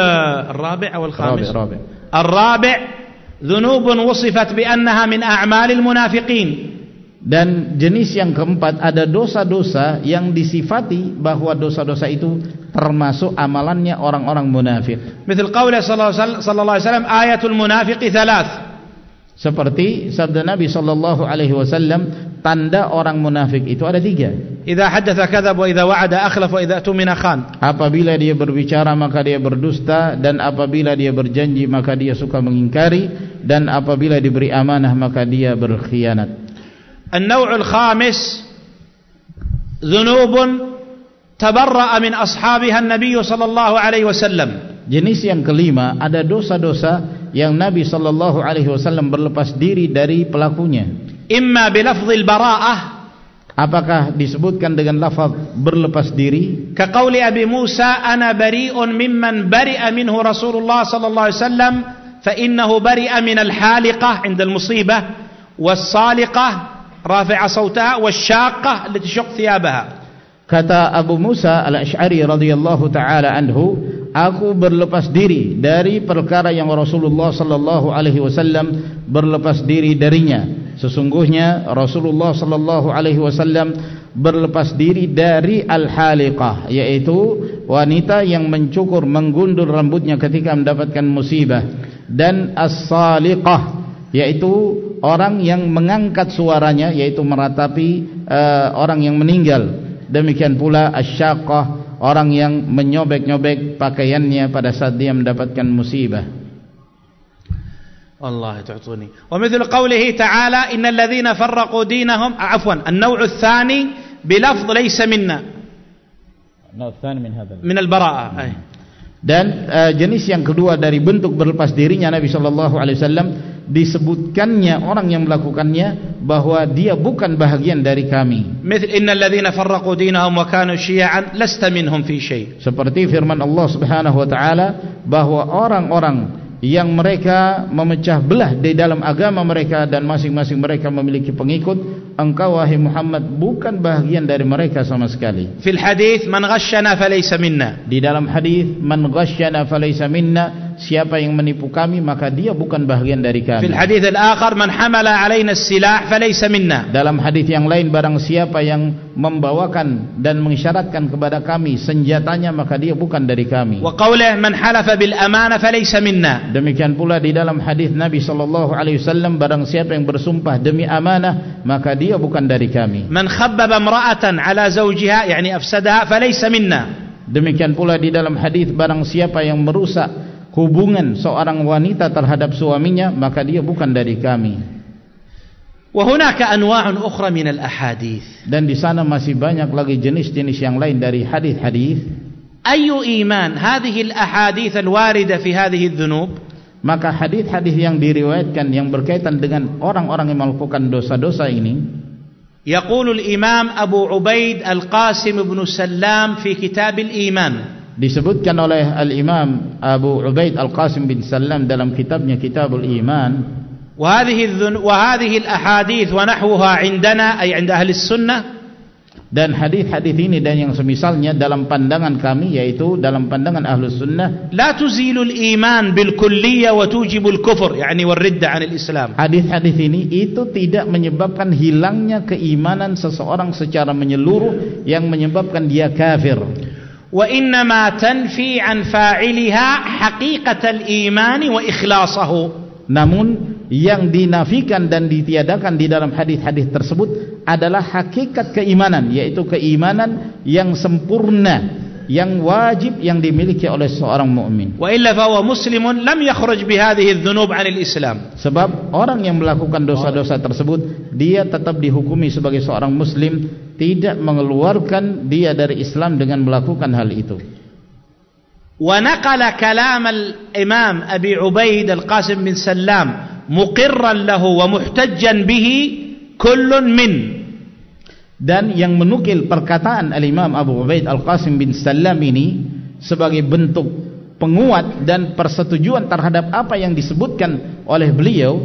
rabi' wal khamis rabi' ar-rabi' dhunubun wusifat bi annaha min a'malil munafiqin dan jenis yang keempat ada dosa-dosa yang disifati bahwa dosa-dosa itu termasuk amalannya orang-orang munafik. Misal qaulnya sallallahu alaihi wasallam ayatul munafiqi thalath. Seperti sabda Nabi sallallahu alaihi wasallam tanda orang munafik itu ada tiga. Idza haddatsa kadzab wa idza wa'ada akhlaf wa idza tumina khan. Apabila dia berbicara maka dia berdusta dan apabila dia berjanji maka dia suka mengingkari dan apabila diberi amanah maka dia berkhianat. النوع الخامس ذنوب تبرأ من أصحابها النبي صلى الله عليه وسلم jenis yang kelima ada dosa-dosa yang Nabi sallallahu alaihi wasallam berlepas diri dari pelakunya imma bilafzil bara'ah apakah disebutkan dengan lafaz berlepas diri ka qauli Abi Musa ana bari'un mimman bari'a minhu Rasulullah sallallahu alaihi wasallam fa innahu bari'a min al-haliqah 'inda al-musibah was-saliqah rafi'a sawtaha wash-shaqqah allati shaq thiyabaha Kata Abu Musa al-Ash'ari radhiyallahu taala anhu, aku berlepas diri dari perkara yang Rasulullah sallallahu alaihi wasallam berlepas diri darinya. Sesungguhnya Rasulullah sallallahu alaihi wasallam berlepas diri dari al-haliqah, yaitu wanita yang mencukur menggundur rambutnya ketika mendapatkan musibah dan as-saliqah, yaitu orang yang mengangkat suaranya yaitu meratapi uh, orang yang meninggal demikian pula asyaqah orang yang menyobek-nyobek pakaiannya pada saat dia mendapatkan musibah Allah تعطوني ومثل قوله تعالى إن الذين فرقوا دينهم عفوا النوع الثاني بلفظ ليس منا النوع الثاني من هذا من البراءة أي. dan uh, jenis yang kedua dari bentuk berlepas dirinya Nabi sallallahu alaihi wasallam disebutkannya orang yang melakukannya bahwa dia bukan bahagian dari kami. Mithl innal ladzina farraqu dinahum wa kanu syi'an lasta minhum fi syai. Seperti firman Allah Subhanahu wa taala bahwa orang-orang yang mereka memecah belah di dalam agama mereka dan masing-masing mereka memiliki pengikut engkau wahai Muhammad bukan bahagian dari mereka sama sekali fil hadis man ghasyana falaysa minna di dalam hadis man ghasyana falaysa minna siapa yang menipu kami maka dia bukan bahagian dari kami fil hadis al-akhar man hamala alaina as-silah falaysa minna dalam hadis yang lain barang siapa yang membawakan dan mengisyaratkan kepada kami senjatanya maka dia bukan dari kami wa qawluhu man halafa bil amana falaysa minna Demikian pula di dalam hadis Nabi sallallahu alaihi wasallam barang siapa yang bersumpah demi amanah maka dia bukan dari kami. Man khabbaba imra'atan ala zawjiha yani afsadaha falaysa minna. Demikian pula di dalam hadis barang siapa yang merusak hubungan seorang wanita terhadap suaminya maka dia bukan dari kami. Wa hunaka anwa'un ukhra min al-ahadits. Dan di sana masih banyak lagi jenis-jenis yang lain dari hadis-hadis. أي إيمان هذه الأحاديث الواردة في هذه الذنوب maka hadis-hadis yang diriwayatkan yang berkaitan dengan orang-orang yang melakukan dosa-dosa ini يقول الإمام أبو عبيد القاسم بن سلام في كتاب الإيمان disebutkan oleh al-Imam Abu Ubaid Al-Qasim bin Salam dalam kitabnya Kitabul Iman وهذه الذن وهذه الأحاديث ونحوها عندنا أي عند أهل السنة dan hadis-hadis ini dan yang semisalnya dalam pandangan kami yaitu dalam pandangan ahlus sunnah la tuzilul iman bil kulliyah wa tujibul kufur yani warridda anil islam hadis-hadis ini itu tidak menyebabkan hilangnya keimanan seseorang secara menyeluruh yang menyebabkan dia kafir tanfi an fa'iliha haqiqatal iman wa ikhlasahu. Namun yang dinafikan dan ditiadakan di dalam hadis-hadis tersebut adalah hakikat keimanan yaitu keimanan yang sempurna yang wajib yang dimiliki oleh seorang mukmin. Wa illa fa huwa muslimun lam yakhruj bi hadhihi adh-dhunub 'anil Islam. Sebab orang yang melakukan dosa-dosa tersebut dia tetap dihukumi sebagai seorang muslim tidak mengeluarkan dia dari Islam dengan melakukan hal itu. Wa naqala kalam al-Imam Abi Ubaid al-Qasim bin Sallam muqirran lahu wa muhtajjan bihi kullun min dan yang menukil perkataan al-Imam Abu Ubaid Al-Qasim bin Salam ini sebagai bentuk penguat dan persetujuan terhadap apa yang disebutkan oleh beliau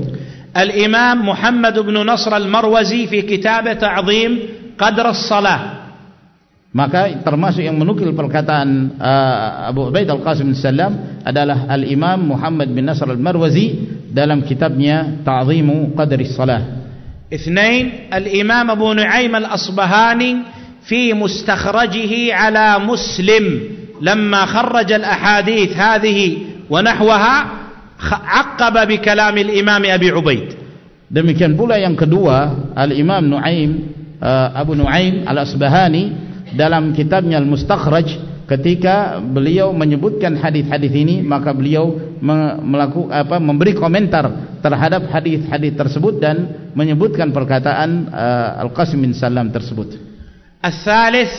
Al-Imam Muhammad bin Nasr Al-Marwazi fi kitab Ta'zim Qadr As-Salah Maka termasuk yang menukil perkataan uh, Abu Ubaid Al-Qasim Salam adalah Al-Imam Muhammad bin Nasr Al-Marwazi dalam kitabnya Ta'zimu Qadri Salah. Ithnain Al-Imam Abu Nu'aym Al-Asbahani fi mustakhrajihi ala Muslim lamma kharraj al-ahadith hadhihi wa nahwaha aqaba bi kalam al-Imam Abi Ubaid. Demikian pula yang kedua Al-Imam Nu'aym uh, Abu Nu'aym Al-Asbahani dalam kitabnya Al-Mustakhraj ketika beliau menyebutkan hadis-hadis ini maka beliau melakukan apa memberi komentar terhadap hadis-hadis tersebut dan menyebutkan perkataan uh, Al-Qasim bin Salam tersebut. Al-Thalith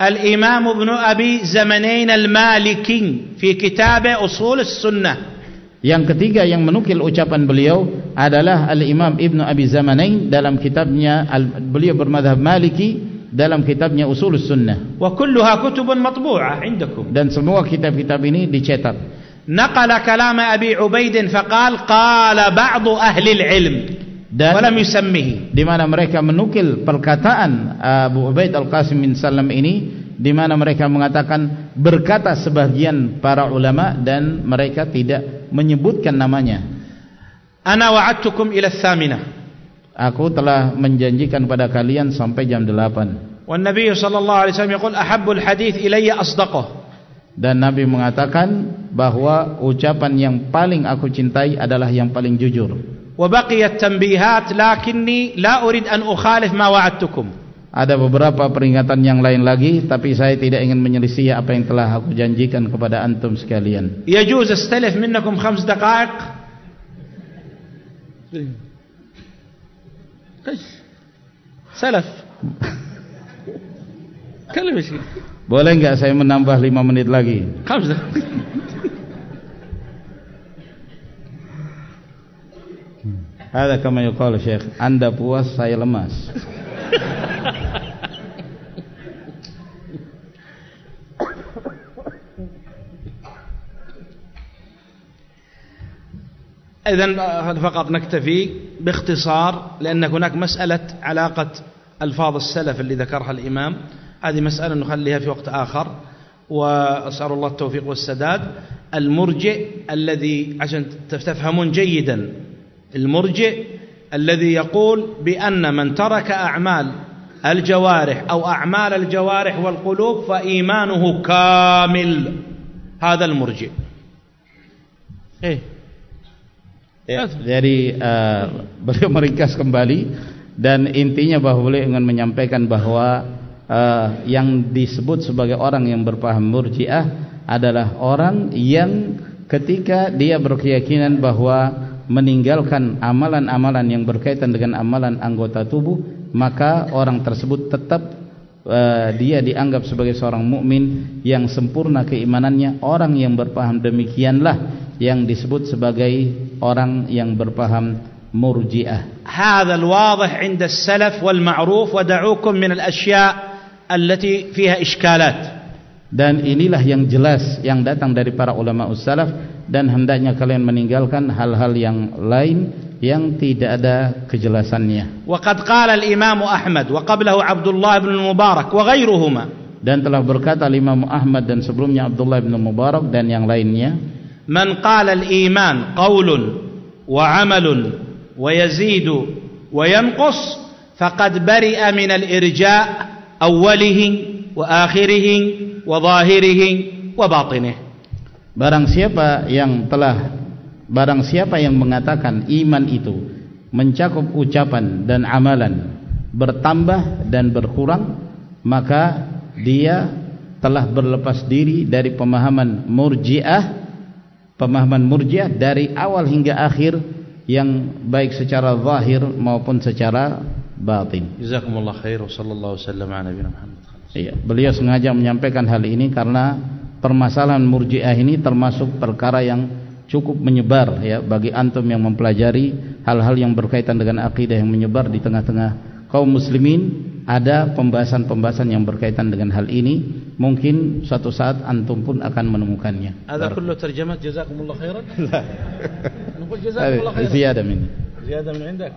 Al-Imam Ibn Abi Zamanain Al-Maliki fi kitab Usul As-Sunnah. Yang ketiga yang menukil ucapan beliau adalah Al-Imam Ibn Abi Zamanain dalam kitabnya beliau bermadzhab Maliki dalam kitabnya Usul Sunnah. وكلها كتب مطبوعة عندكم. Dan semua kitab-kitab ini dicetak. نقل كلام أبي عبيد فقال قال بعض أهل العلم dan ولم يسمه di mana mereka menukil perkataan Abu Ubaid Al-Qasim bin Salam ini di mana mereka mengatakan berkata sebagian para ulama dan mereka tidak menyebutkan namanya ana wa'adtukum ila tsaminah aku telah menjanjikan pada kalian sampai jam 8 wa Nabi sallallahu alaihi wasallam yaqul ahabbul hadits ilayya asdaqah. Dan nabi mengatakan bahwa ucapan yang paling aku cintai adalah yang paling jujur. Wa baqiyat tanbihat lakinni la urid an ukhalif ma wa'adtukum. Ada beberapa peringatan yang lain lagi tapi saya tidak ingin menyelisih apa yang telah aku janjikan kepada antum sekalian. Ya juz astalif minnakum 5 daqaiq. سلف كلم boleh enggak saya menambah 5 menit lagi خمس دقائق Ada kama yuqalu Syekh, Anda puas, saya lemas. إذن فقط نكتفي باختصار لأن هناك مسألة علاقة ألفاظ السلف اللي ذكرها الإمام. هذه مسألة نخليها في وقت آخر وأسأل الله التوفيق والسداد. المرجئ الذي عشان تفهمون جيدا المرجئ الذي يقول بأن من ترك أعمال الجوارح أو أعمال الجوارح والقلوب فإيمانه كامل. هذا المرجئ. إيه؟ Ya, jadi uh, beliau meringkas kembali dan intinya bahwa beliau ingin menyampaikan bahwa uh, yang disebut sebagai orang yang berpaham murjiah adalah orang yang ketika dia berkeyakinan bahwa meninggalkan amalan-amalan yang berkaitan dengan amalan anggota tubuh maka orang tersebut tetap uh, dia dianggap sebagai seorang mukmin yang sempurna keimanannya. Orang yang berpaham demikianlah yang disebut sebagai orang yang berpaham murji'ah al-wadih 'inda as-salaf wal-ma'ruf wa da'ukum min al-ashya' allati fiha ishkalat dan inilah yang jelas yang datang dari para ulama ussalaf dan hendaknya kalian meninggalkan hal-hal yang lain yang tidak ada kejelasannya. Qala al-Imam Ahmad wa qablahu Abdullah bin Mubarak wa ghairuhuma. Dan telah berkata Imam Ahmad dan sebelumnya Abdullah bin Mubarak dan yang lainnya, "Man qala al-iman qaulun wa 'amalun wa yazidu wa yanqus faqad bari'a min al-irja' awwalihi wa akhirihi wa zahirihi wa batinihi." Barang siapa yang telah barang siapa yang mengatakan iman itu mencakup ucapan dan amalan bertambah dan berkurang maka dia telah berlepas diri dari pemahaman murjiah pemahaman murjiah dari awal hingga akhir yang baik secara zahir maupun secara batin. Jazakumullah khair wa sallallahu wasallam ala nabiyina Muhammad. Iya, beliau sengaja menyampaikan hal ini karena permasalahan murjiah ini termasuk perkara yang cukup menyebar ya bagi antum yang mempelajari hal-hal yang berkaitan dengan akidah yang menyebar di tengah-tengah kaum muslimin ada pembahasan-pembahasan yang berkaitan dengan hal ini mungkin suatu saat antum pun akan menemukannya. Ada kullu terjemah jazakumullah khairan? La nqul jazakumullah khairan? ziyadah min ziyadah min indak